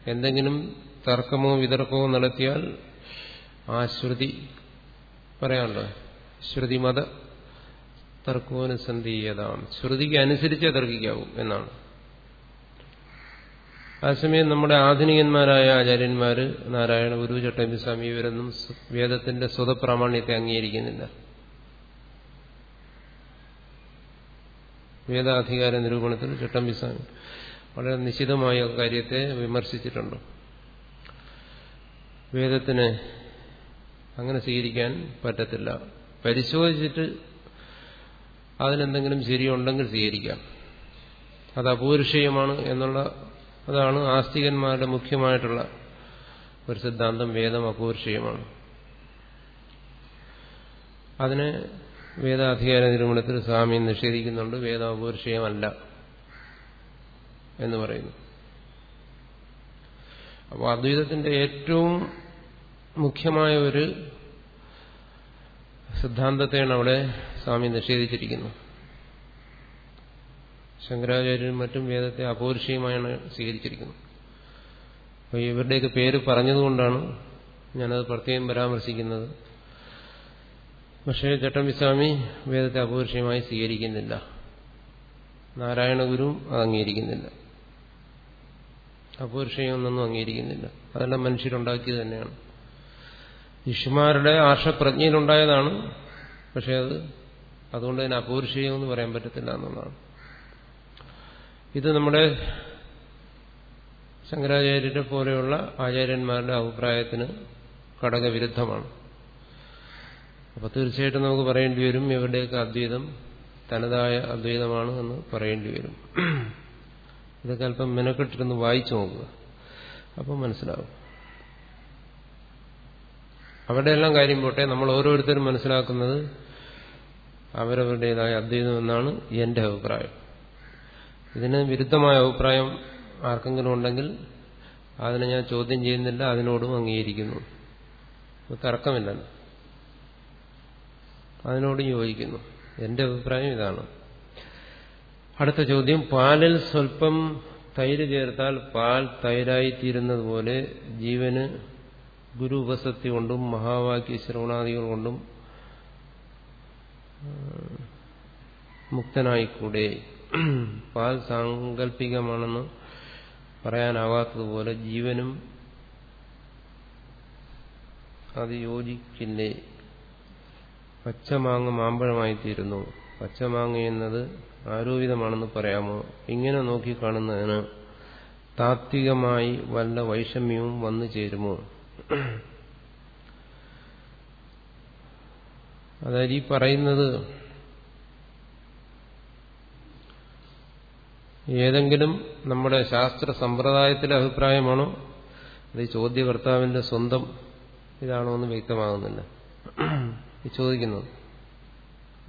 എന്തെങ്കിലും തർക്കമോ വിതർക്കമോ നടത്തിയാൽ ആ ശ്രുതി പറയാനുള്ളത്. ശ്രുതിമത തർക്കോനുസന്ധിയതാണ് ശ്രുതിക്ക് അനുസരിച്ചേ തർക്കിക്കാവൂ എന്നാണ്. അതേസമയം നമ്മുടെ ആധുനികന്മാരായ ആചാര്യന്മാര് നാരായണ ഗുരു ചട്ടമ്പിസ്വാമി ഇവരൊന്നും വേദത്തിന്റെ സ്വതപ്രാമാണ്യത്തെ അംഗീകരിക്കുന്നില്ല. വേദാധികാര നിരൂപണത്തിൽ ചട്ടമ്പിസ്വാമി വളരെ നിശിതമായ കാര്യത്തെ വിമർശിച്ചിട്ടുണ്ട്. വേദത്തിന് അങ്ങനെ സ്വീകരിക്കാൻ പറ്റത്തില്ല. പരിശോധിച്ചിട്ട് അതിനെന്തെങ്കിലും ശരിയുണ്ടെങ്കിൽ സ്വീകരിക്കാം. അത് അപൂരുഷീയമാണ് എന്നുള്ള അതാണ് ആസ്തികന്മാരുടെ മുഖ്യമായിട്ടുള്ള ഒരു സിദ്ധാന്തം വേദം അപൂർഷീയമാണ്. അതിന് വേദാധികാര നിരൂപണത്തിൽ സ്വാമി നിഷേധിക്കുന്നുണ്ട് വേദം അപൂർഷീയമല്ല എന്ന് പറയുന്നു. അപ്പോൾ അദ്വൈതത്തിന്റെ ഏറ്റവും മുഖ്യമായ ഒരു സിദ്ധാന്തത്തെയാണ് അവിടെ സ്വാമി നിഷേധിച്ചിരിക്കുന്നത്. ശങ്കരാചാര്യരും മറ്റും വേദത്തെ അപൗരുഷീയമായാണ് സ്വീകരിച്ചിരിക്കുന്നത്. അപ്പോൾ ഇവരുടെയൊക്കെ പേര് പറഞ്ഞതുകൊണ്ടാണ് ഞാനത് പ്രത്യേകം പരാമർശിക്കുന്നത്. പക്ഷേ ചട്ടമ്പിസ്വാമി വേദത്തെ അപൗരുഷീയമായി സ്വീകരിക്കുന്നില്ല. നാരായണ ഗുരുവും അത് അംഗീകരിക്കുന്നില്ല. അപൗരുഷയമൊന്നും അംഗീകരിക്കുന്നില്ല. അതെല്ലാം മനുഷ്യരുണ്ടാക്കിയത് തന്നെയാണ്. ഋഷിമാരുടെ ആർഷപ്രജ്ഞയിലുണ്ടായതാണ്. പക്ഷെ അത് അതുകൊണ്ട് തന്നെ അപൗരുഷയമെന്ന് പറയാൻ പറ്റത്തില്ല എന്നുള്ളതാണ്. ഇത് നമ്മുടെ ശങ്കരാചാര്യരെ പോലെയുള്ള ആചാര്യന്മാരുടെ അഭിപ്രായത്തിന് ഘടകവിരുദ്ധമാണ്. അപ്പൊ തീർച്ചയായിട്ടും നമുക്ക് പറയേണ്ടി വരും ഇവരുടെയൊക്കെ അദ്വൈതം തനതായ അദ്വൈതമാണ് എന്ന് പറയേണ്ടി വരും. ഇതൊക്കെ അല്പം മെനക്കെട്ടിരുന്ന് വായിച്ചു നോക്കുക. അപ്പം മനസ്സിലാവും. അവരുടെ എല്ലാം കാര്യം പോട്ടെ. നമ്മൾ ഓരോരുത്തരും മനസ്സിലാക്കുന്നത് അവരവരുടേതായ അദ്വൈതം എന്നാണ് എന്റെ അഭിപ്രായം. ഇതിന് വിരുദ്ധമായ അഭിപ്രായം ആർക്കെങ്കിലും ഉണ്ടെങ്കിൽ അതിനെ ഞാൻ ചോദ്യം ചെയ്യുന്നില്ല അതിനോടും അംഗീകരിക്കുന്നു. തർക്കമില്ലല്ലോ. അതിനോടും യോജിക്കുന്നു. എന്റെ അഭിപ്രായം ഇതാണ്. അടുത്ത ചോദ്യം പാലിൽ സ്വല്പം തൈര് ചേർത്താൽ പാൽ തൈരായിത്തീരുന്നത് പോലെ ജീവന് ഗുരു ഉപസത്തി കൊണ്ടും മഹാവാക്യ ശ്രവണാദികൾ കൊണ്ടും മുക്തനായിക്കൂടെ? <clears throat> പാൽ സാങ്കല്പികമാണെന്ന് പറയാനാവാത്തതുപോലെ ജീവനും അത് യോജിക്കില്ലേ? പച്ചമാങ്ങ മാമ്പഴമായിത്തീരുന്നു. പച്ചമാങ്ങ എന്നത് ആരോപിതമാണെന്ന് പറയാമോ? ഇങ്ങനെ നോക്കിക്കാണുന്നതിന് താത്വികമായി വല്ല വൈഷമ്യവും വന്നു ചേരുമോ? <clears throat> അതായത് ഈ പറയുന്നത് ഏതെങ്കിലും നമ്മുടെ ശാസ്ത്ര സമ്പ്രദായത്തിലെ അഭിപ്രായമാണോ? അത് ഈ ചോദ്യകർത്താവിന്റെ സ്വന്തം ഇതാണോ എന്ന് വ്യക്തമാകുന്നില്ല. ഈ ചോദിക്കുന്നത്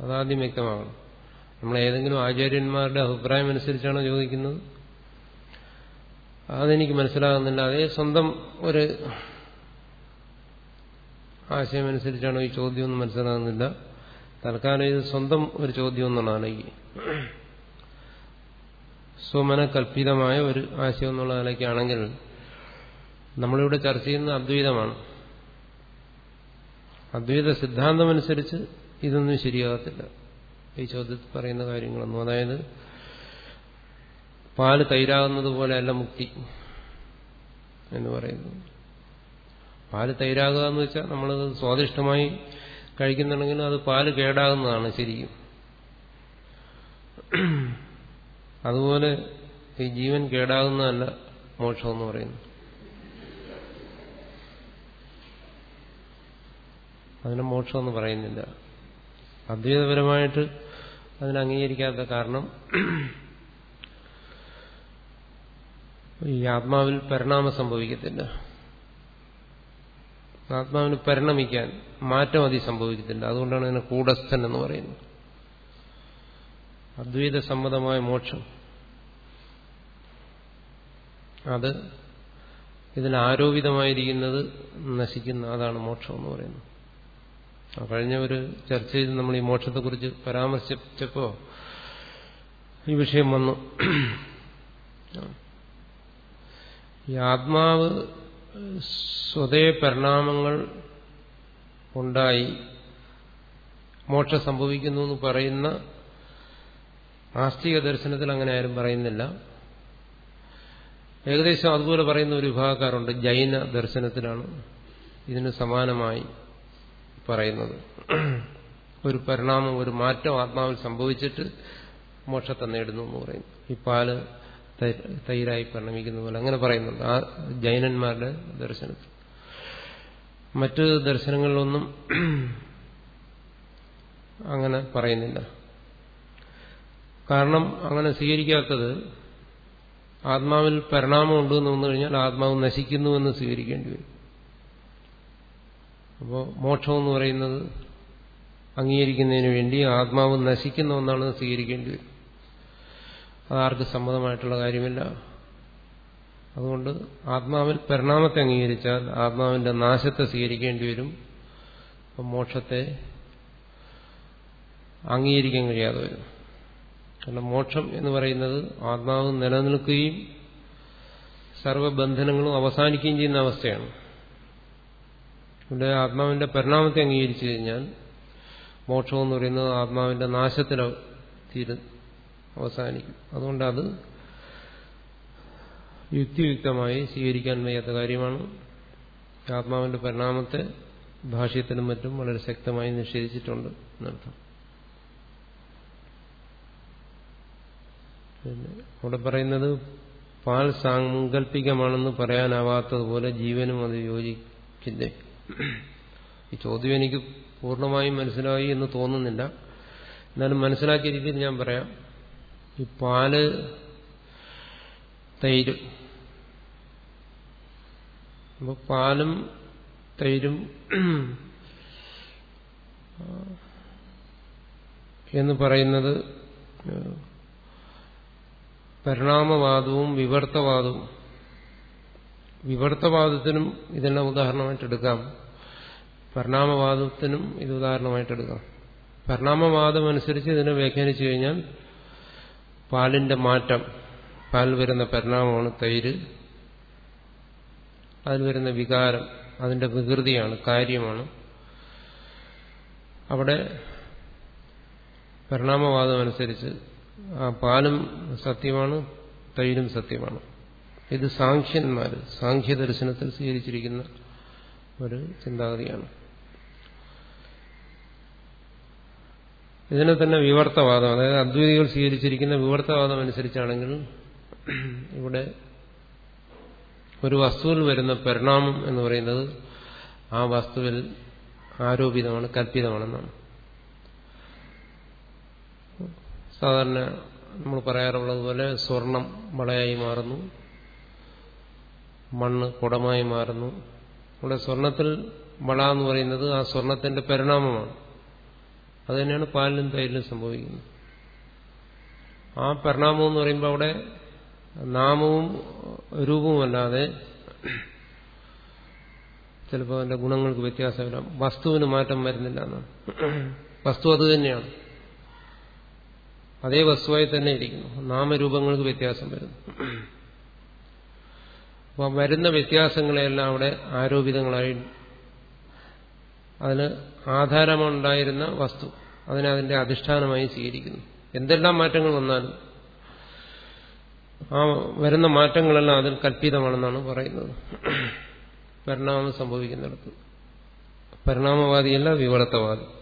അതാദ്യം വ്യക്തമാകണം. നമ്മൾ ഏതെങ്കിലും ആചാര്യന്മാരുടെ അഭിപ്രായം അനുസരിച്ചാണോ ചോദിക്കുന്നത്? അതെനിക്ക് മനസ്സിലാകുന്നില്ല. അതേ സ്വന്തം ഒരു ആശയം ആശയമനുസരിച്ചാണോ ഈ ചോദ്യം ഒന്നും മനസ്സിലാകുന്നില്ല. തൽക്കാലം ഇത് സ്വന്തം ഒരു ചോദ്യം എന്നുള്ളതാണ് ഈ സ്വമനകൽപ്പിതമായ ഒരു ആശയം എന്നുള്ള നിലയ്ക്കാണെങ്കിൽ നമ്മളിവിടെ ചർച്ച ചെയ്യുന്ന അദ്വൈതമാണ്. അദ്വൈത സിദ്ധാന്തമനുസരിച്ച് ഇതൊന്നും ശരിയാകത്തില്ല. ഈ ചോദ്യത്തിൽ പറയുന്ന കാര്യങ്ങളൊന്നും. അതായത് പാൽ തൈരാകുന്നത് പോലെയല്ല മുക്തി എന്ന് പറയുന്നു പാൽ തൈരാകുക എന്ന് വെച്ചാൽ നമ്മളത് സ്വാദിഷ്ടമായി കഴിക്കുന്നുണ്ടെങ്കിലും അത് പാൽ കേടാകുന്നതാണ് ശരിക്കും. അതുപോലെ ഈ ജീവൻ കേടാകുന്നതല്ല മോക്ഷം എന്ന് പറയുന്നു. അതിനെ മോക്ഷം എന്ന് പറയുന്നില്ല. അദ്വൈതപരമായിട്ട് അതിനെ അംഗീകരിക്കാത്ത കാരണം ഈ ആത്മാവിൽ പരിണാമം സംഭവിക്കത്തില്ല. ആത്മാവിന് പരിണമിക്കാൻ മാറ്റം അതി സംഭവിക്കത്തില്ല. അതുകൊണ്ടാണ് ഇതിനെ കൂടസ്ഥൻ എന്ന് പറയുന്നത്. അദ്വൈത സമ്മതമായ മോക്ഷം. അത് ഇതിൽ ആരോപിതമായിരിക്കുന്നത് നശിക്കുന്ന അതാണ് മോക്ഷം എന്ന് പറയുന്നത്. കഴിഞ്ഞ ഒരു ചർച്ചയിൽ നമ്മൾ ഈ മോക്ഷത്തെക്കുറിച്ച് പരാമർശിച്ചപ്പോ ഈ വിഷയം വന്നു. ഈ ആത്മാവ് സ്വതേ പരിണാമങ്ങൾ ഉണ്ടായി മോക്ഷം സംഭവിക്കുന്നു എന്ന് പറയുന്ന ആസ്തിക ദർശനത്തിൽ അങ്ങനെ ആരും പറയുന്നില്ല. ഏകദേശം അതുപോലെ പറയുന്ന ഒരു വിഭാഗക്കാരുണ്ട്. ജൈന ദർശനത്തിലാണ് ഇതിന് സമാനമായി പറയുന്നത്. ഒരു പരിണാമം ഒരു മാറ്റം ആത്മാവിൽ സംഭവിച്ചിട്ട് മോക്ഷത്തെ നേടുന്നു എന്ന് പറയുന്നു ഈ പാൽ തൈരായി പരിണമിക്കുന്ന പോലെ അങ്ങനെ പറയുന്നുണ്ട്. ആ ജൈനന്മാരുടെ ദർശനത്തിൽ. മറ്റ് ദർശനങ്ങളിലൊന്നും അങ്ങനെ പറയുന്നില്ല. കാരണം അങ്ങനെ സ്വീകരിക്കാത്തത് ആത്മാവിൽ പരിണാമം ഉണ്ടെന്ന് വന്നു കഴിഞ്ഞാൽ ആത്മാവ് നശിക്കുന്നുവെന്ന് സ്വീകരിക്കേണ്ടി വരും. അപ്പോൾ മോക്ഷം എന്ന് പറയുന്നത് അംഗീകരിക്കുന്നതിന് വേണ്ടി ആത്മാവ് നശിക്കുന്ന ഒന്നാണ് സ്വീകരിക്കേണ്ടി വരും. അതാർക്ക് സമ്മതമായിട്ടുള്ള കാര്യമില്ല. അതുകൊണ്ട് ആത്മാവിൽ പരിണാമത്തെ അംഗീകരിച്ചാൽ ആത്മാവിന്റെ നാശത്തെ സ്വീകരിക്കേണ്ടി വരും. അപ്പം മോക്ഷത്തെ അംഗീകരിക്കാൻ കഴിയാതെ വരും. കാരണം മോക്ഷം എന്ന് പറയുന്നത് ആത്മാവ് നിലനിൽക്കുകയും സർവബന്ധനങ്ങളും അവസാനിക്കുകയും ചെയ്യുന്ന അവസ്ഥയാണ്. ഇവിടെ ആത്മാവിന്റെ പരിണാമത്തെ അംഗീകരിച്ചു കഴിഞ്ഞാൽ മോക്ഷം എന്ന് പറയുന്നത് ആത്മാവിന്റെ നാശത്തിൽ തീരും അവസാനിക്കും. അതുകൊണ്ട് അത് യുക്തിയുക്തമായി സ്വീകരിക്കാൻ വയ്യാത്ത കാര്യമാണ്. ആത്മാവിന്റെ പരിണാമത്തെ ഭാഷയത്തിനും മറ്റും വളരെ ശക്തമായി നിഷേധിച്ചിട്ടുണ്ട് എന്നർത്ഥം. അവിടെ പറയുന്നത് പാൽ സാങ്കല്പികമാണെന്ന് പറയാനാവാത്തതുപോലെ ജീവനും അത് യോജിക്കില്ലേ? ഈ ചോദ്യം എനിക്ക് പൂർണമായും മനസ്സിലായി എന്ന് തോന്നുന്നില്ല. എന്നാലും മനസ്സിലാക്കിയ രീതിയിൽ ഞാൻ പറയാം. ഈ പാൽ തൈര്. അപ്പോൾ പാലും തൈരും എന്ന് പറയുന്നത് പരിണാമവാദവും വിവർത്തവാദവും. വിവർത്തവാദത്തിനും ഇതെല്ലാം ഉദാഹരണമായിട്ട് എടുക്കാം പരിണാമവാദത്തിനും ഇത് ഉദാഹരണമായിട്ട് എടുക്കാം പരിണാമവാദം അനുസരിച്ച് ഇതിനെ വ്യാഖ്യാനിച്ചു കഴിഞ്ഞാൽ പാലിന്റെ മാറ്റം പാൽ വരുന്ന പരിണാമമാണ് തൈര് അതിൽ വരുന്ന വികാരം അതിന്റെ വികൃതിയാണ് കാര്യമാണ്. അവിടെ പരിണാമവാദം അനുസരിച്ച് പാലും സത്യമാണ് തൈരും സത്യമാണ്. ഇത് സാഖ്യന്മാർ സാങ്ഖ്യ ദർശനത്തിൽ സ്വീകരിച്ചിരിക്കുന്ന ഒരു ചിന്താഗതിയാണ്. ഇതിനെ തന്നെ വിവർത്തവാദം അതായത് അദ്വൈതികൾ സ്വീകരിച്ചിരിക്കുന്ന വിവർത്തവാദം അനുസരിച്ചാണെങ്കിൽ ഇവിടെ ഒരു വസ്തുവിൽ വരുന്ന പരിണാമം എന്ന് പറയുന്നത് ആ വസ്തുവിൽ ആരോപിതമാണ് കല്പിതമാണെന്നാണ് സാധാരണ നമ്മൾ പറയാറുള്ളത് പോലെ സ്വർണം മളയായി മാറുന്നു. മണ്ണ് കുടമായി മാറുന്നു. ഇവിടെ സ്വർണത്തിൽ മള എന്ന് പറയുന്നത് ആ സ്വർണത്തിന്റെ പരിണാമമാണ്. അത് തന്നെയാണ് പാലിലും തൈരിലും സംഭവിക്കുന്നത്. ആ പരിണാമം എന്ന് പറയുമ്പോൾ അവിടെ നാമവും രൂപവുമല്ലാതെ ചിലപ്പോൾ അതിന്റെ ഗുണങ്ങൾക്ക് വ്യത്യാസമില്ല. വസ്തുവിന് മാറ്റം വരുന്നില്ല എന്നാണ്. വസ്തു അത് തന്നെയാണ്. അതേ വസ്തുവായി തന്നെ ഇരിക്കുന്നു. നാമരൂപങ്ങൾക്ക് വ്യത്യാസം വരുന്നു. അപ്പോൾ വരുന്ന വ്യത്യാസങ്ങളെല്ലാം അവിടെ ആരോപിതങ്ങളായി അതിന് ആധാരമുണ്ടായിരുന്ന വസ്തു അതിനെ അതിന്റെ അധിഷ്ഠാനമായി സ്വീകരിക്കുന്നു. എന്തെല്ലാം മാറ്റങ്ങൾ വന്നാലും ആ വരുന്ന മാറ്റങ്ങളെല്ലാം അതിൽ കല്പിതമാണെന്നാണ് പറയുന്നത്. പരിണാമം സംഭവിക്കുന്നിടത്ത്. പരിണാമവാദിയല്ല വിവർത്തവാദി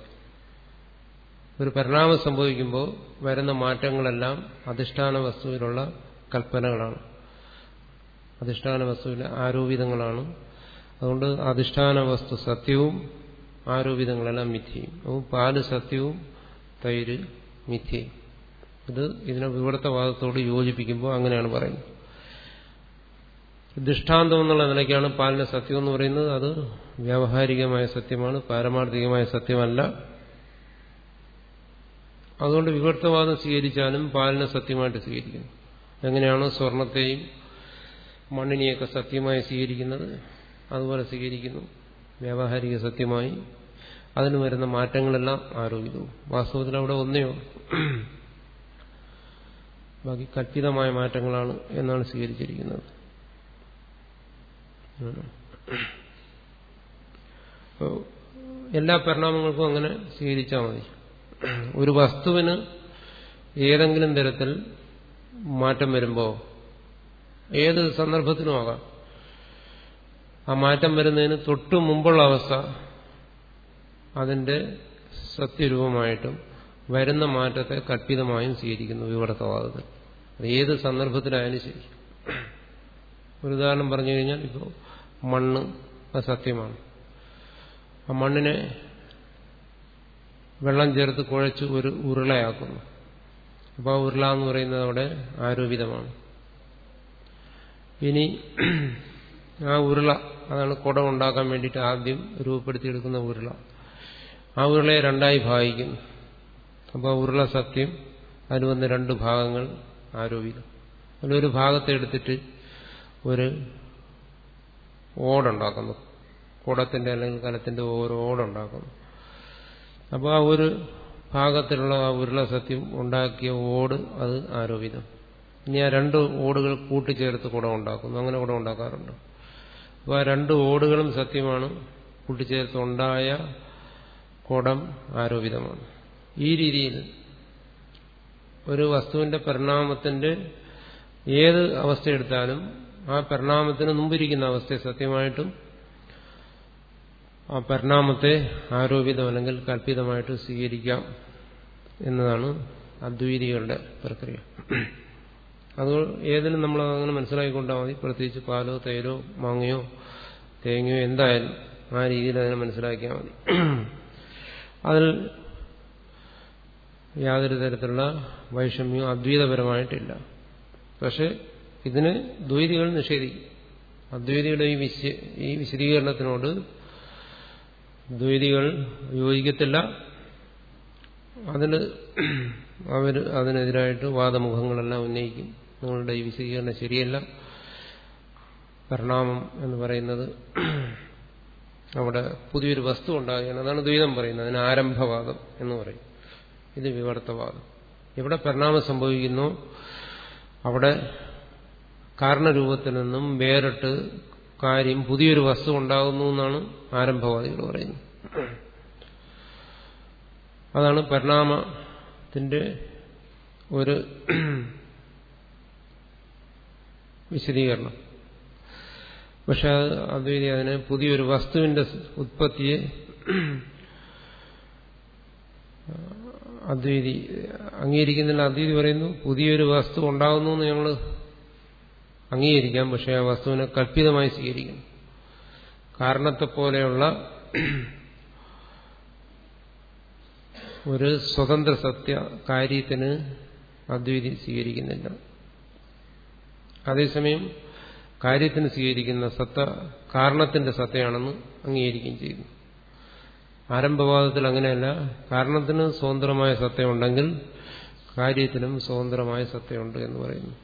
ഒരു പരിണാമം സംഭവിക്കുമ്പോൾ വരുന്ന മാറ്റങ്ങളെല്ലാം അധിഷ്ഠാന വസ്തുവിലുള്ള കൽപ്പനകളാണ്. അധിഷ്ഠാന വസ്തുവിലെ ആരോപിതങ്ങളാണ്. അതുകൊണ്ട് അധിഷ്ഠാന വസ്തു സത്യവും ആരോപിതങ്ങളെല്ലാം മിഥ്യയും. അപ്പോൾ പാൽ സത്യവും തൈര് മിഥ്യയും. ഇത് ഇതിനെ വിവർത്തവാദത്തോട് യോജിപ്പിക്കുമ്പോൾ അങ്ങനെയാണ് പറയുന്നത്. ദൃഷ്ടാന്തം എന്നുള്ള നിലയ്ക്കാണ് പാലിന് സത്യം എന്ന് പറയുന്നത്. അത് വ്യാവഹാരികമായ സത്യമാണ് പാരമാർത്ഥികമായ സത്യമല്ല. അതുകൊണ്ട് വിവർത്തവാദം സ്വീകരിച്ചാലും പാലിനെ സത്യമായിട്ട് സ്വീകരിക്കുന്നു എങ്ങനെയാണോ സ്വർണത്തെയും മണ്ണിനെയൊക്കെ സത്യമായി സ്വീകരിക്കുന്നത് അതുപോലെ സ്വീകരിക്കുന്നു. വ്യാവഹാരിക സത്യമായി. അതിന് വരുന്ന മാറ്റങ്ങളെല്ലാം ആരോപിക്കുന്നു വാസ്തവത്തിൽ അവിടെ ഒന്നെയോ ബാക്കി കൽപ്പിതമായ മാറ്റങ്ങളാണ് എന്നാണ് സ്വീകരിച്ചിരിക്കുന്നത്. എല്ലാ പരിണാമങ്ങൾക്കും അങ്ങനെ സ്വീകരിച്ചാൽ മതി. ഒരു വസ്തുവിന് ഏതെങ്കിലും തരത്തിൽ മാറ്റം വരുമ്പോൾ ഏത് സന്ദർഭത്തിനും ആകാം. ആ മാറ്റം വരുന്നതിന് തൊട്ടു മുമ്പുള്ള അവസ്ഥ അതിന്റെ സത്യരൂപമായിട്ടും വരുന്ന മാറ്റത്തെ കൽപ്പിതമായും സ്വീകരിക്കുന്നു വിവർത്തവാദത്തിൽ. അത് ഏത് സന്ദർഭത്തിലായാലും ശരി. ഒരു ഉദാഹരണം പറഞ്ഞു കഴിഞ്ഞാൽ ഇപ്പോൾ മണ്ണ് അത് സത്യമാണ്. ആ മണ്ണിനെ വെള്ളം ചേർത്ത് കുഴച്ച് ഒരു ഉരുളയാക്കുന്നു. അപ്പോൾ ആ ഉരുള എന്ന് പറയുന്നത് അവിടെ ആരോപിതമാണ്. ഇനി ആ ഉരുള അതാണ് കുടം ഉണ്ടാക്കാൻ വേണ്ടിയിട്ട് ആദ്യം രൂപപ്പെടുത്തിയെടുക്കുന്ന ഉരുള. ആ ഉരുളയെ രണ്ടായി ഭാഗിക്കുന്നു. അപ്പോൾ ഉരുള സത്യം അതിന് വന്ന് രണ്ട് ഭാഗങ്ങൾ ആരോപിതം. അതിലൊരു ഭാഗത്തെ എടുത്തിട്ട് ഒരു ഓടുണ്ടാക്കുന്നു. കുടത്തിന്റെ അല്ലെങ്കിൽ കലത്തിന്റെ ഓരോ ഓടുണ്ടാക്കുന്നു. അപ്പോൾ ആ ഒരു ഭാഗത്തിലുള്ള ആ ഉരുള സത്യം ഉണ്ടാക്കിയ ഓട് അത് ആരോപിതം. ഇനി ആ രണ്ട് ഓടുകൾ കൂട്ടിച്ചേർത്ത് കുടം ഉണ്ടാക്കുന്നു. അങ്ങനെ കുടം ഉണ്ടാക്കാറുണ്ട്. അപ്പോൾ ആ രണ്ട് ഓടുകളും സത്യമാണ്. കൂട്ടിച്ചേർത്ത് ഉണ്ടായ കുടം ആരോപിതമാണ്. ഈ രീതിയിൽ ഒരു വസ്തുവിന്റെ പരിണാമത്തിന്റെ ഏത് അവസ്ഥയെടുത്താലും ആ പരിണാമത്തിന് മുമ്പിരിക്കുന്ന അവസ്ഥയെ സത്യമായിട്ടും ആ പരിണാമത്തെ ആരോപിതം അല്ലെങ്കിൽ കൽപ്പിതമായിട്ട് സ്വീകരിക്കാം എന്നതാണ് അദ്വൈതികളുടെ പ്രക്രിയ. അത് ഏതിനും നമ്മൾ അങ്ങനെ മനസ്സിലാക്കിക്കൊണ്ടാൽ മതി. പ്രത്യേകിച്ച് പാലോ തേയിലോ മാങ്ങയോ തേങ്ങയോ എന്തായാലും ആ രീതിയിൽ അതിനെ മനസ്സിലാക്കിയാൽ മതി. അതിൽ യാതൊരു തരത്തിലുള്ള വൈഷമ്യവും അദ്വൈതപരമായിട്ടില്ല. പക്ഷെ ഇതിന് ദ്വൈതികൾ നിഷേധിക്കും. അദ്വൈതിയുടെ ഈ വിശ ഈ വിശദീകരണത്തിനോട് ദ്വൈതികൾ യോജിക്കത്തില്ല. അതിന് അവർ അതിനെതിരായിട്ട് വാദമുഖങ്ങളെല്ലാം ഉന്നയിക്കും. നിങ്ങളുടെ ഈ വിശദീകരണം ശരിയല്ല. പരിണാമം എന്ന് പറയുന്നത് അവിടെ പുതിയൊരു വസ്തു ഉണ്ടാകുകയാണ്. അതാണ് ദ്വൈതം പറയുന്നത്. അതിന് ആരംഭവാദം എന്ന് പറയും. ഇത് വിവർത്തവാദം. എവിടെ പരിണാമം സംഭവിക്കുന്നു. അവിടെ കാരണരൂപത്തിൽ നിന്നും വേറിട്ട് കാര്യം പുതിയൊരു വസ്തു ഉണ്ടാകുന്നു എന്നാണ് ആരംഭവാദികൾ പറയുന്നത്. അതാണ് പരിണാമത്തിന്റെ ഒരു വിശദീകരണം. പക്ഷെ അത് അദ്വൈതി അതിന് പുതിയൊരു വസ്തുവിന്റെ ഉത്പത്തിയെ അദ്വൈതി അംഗീകരിക്കുന്നില്ല. അദ്വൈതി പറയുന്നു പുതിയൊരു വസ്തു ഉണ്ടാകുന്നു എന്ന് ഞങ്ങൾ അംഗീകരിക്കാം പക്ഷെ ആ വസ്തുവിനെ കല്പിതമായി സ്വീകരിക്കുന്നു. കാരണത്തെ പോലെയുള്ള ഒരു സ്വതന്ത്ര സത്യ കാര്യത്തിന് അദ്വൈതി സ്വീകരിക്കുന്നില്ല. അതേസമയം കാര്യത്തിന് സ്വീകരിക്കുന്ന സത്ത കാരണത്തിന്റെ സത്തയാണെന്ന് അംഗീകരിക്കുകയും ചെയ്യുന്നു. ആരംഭവാദത്തിൽ അങ്ങനെയല്ല കാരണത്തിന് സ്വതന്ത്രമായ സത്തയുണ്ടെങ്കിൽ കാര്യത്തിനും സ്വതന്ത്രമായ സത്തയുണ്ട് എന്ന് പറയുന്നു.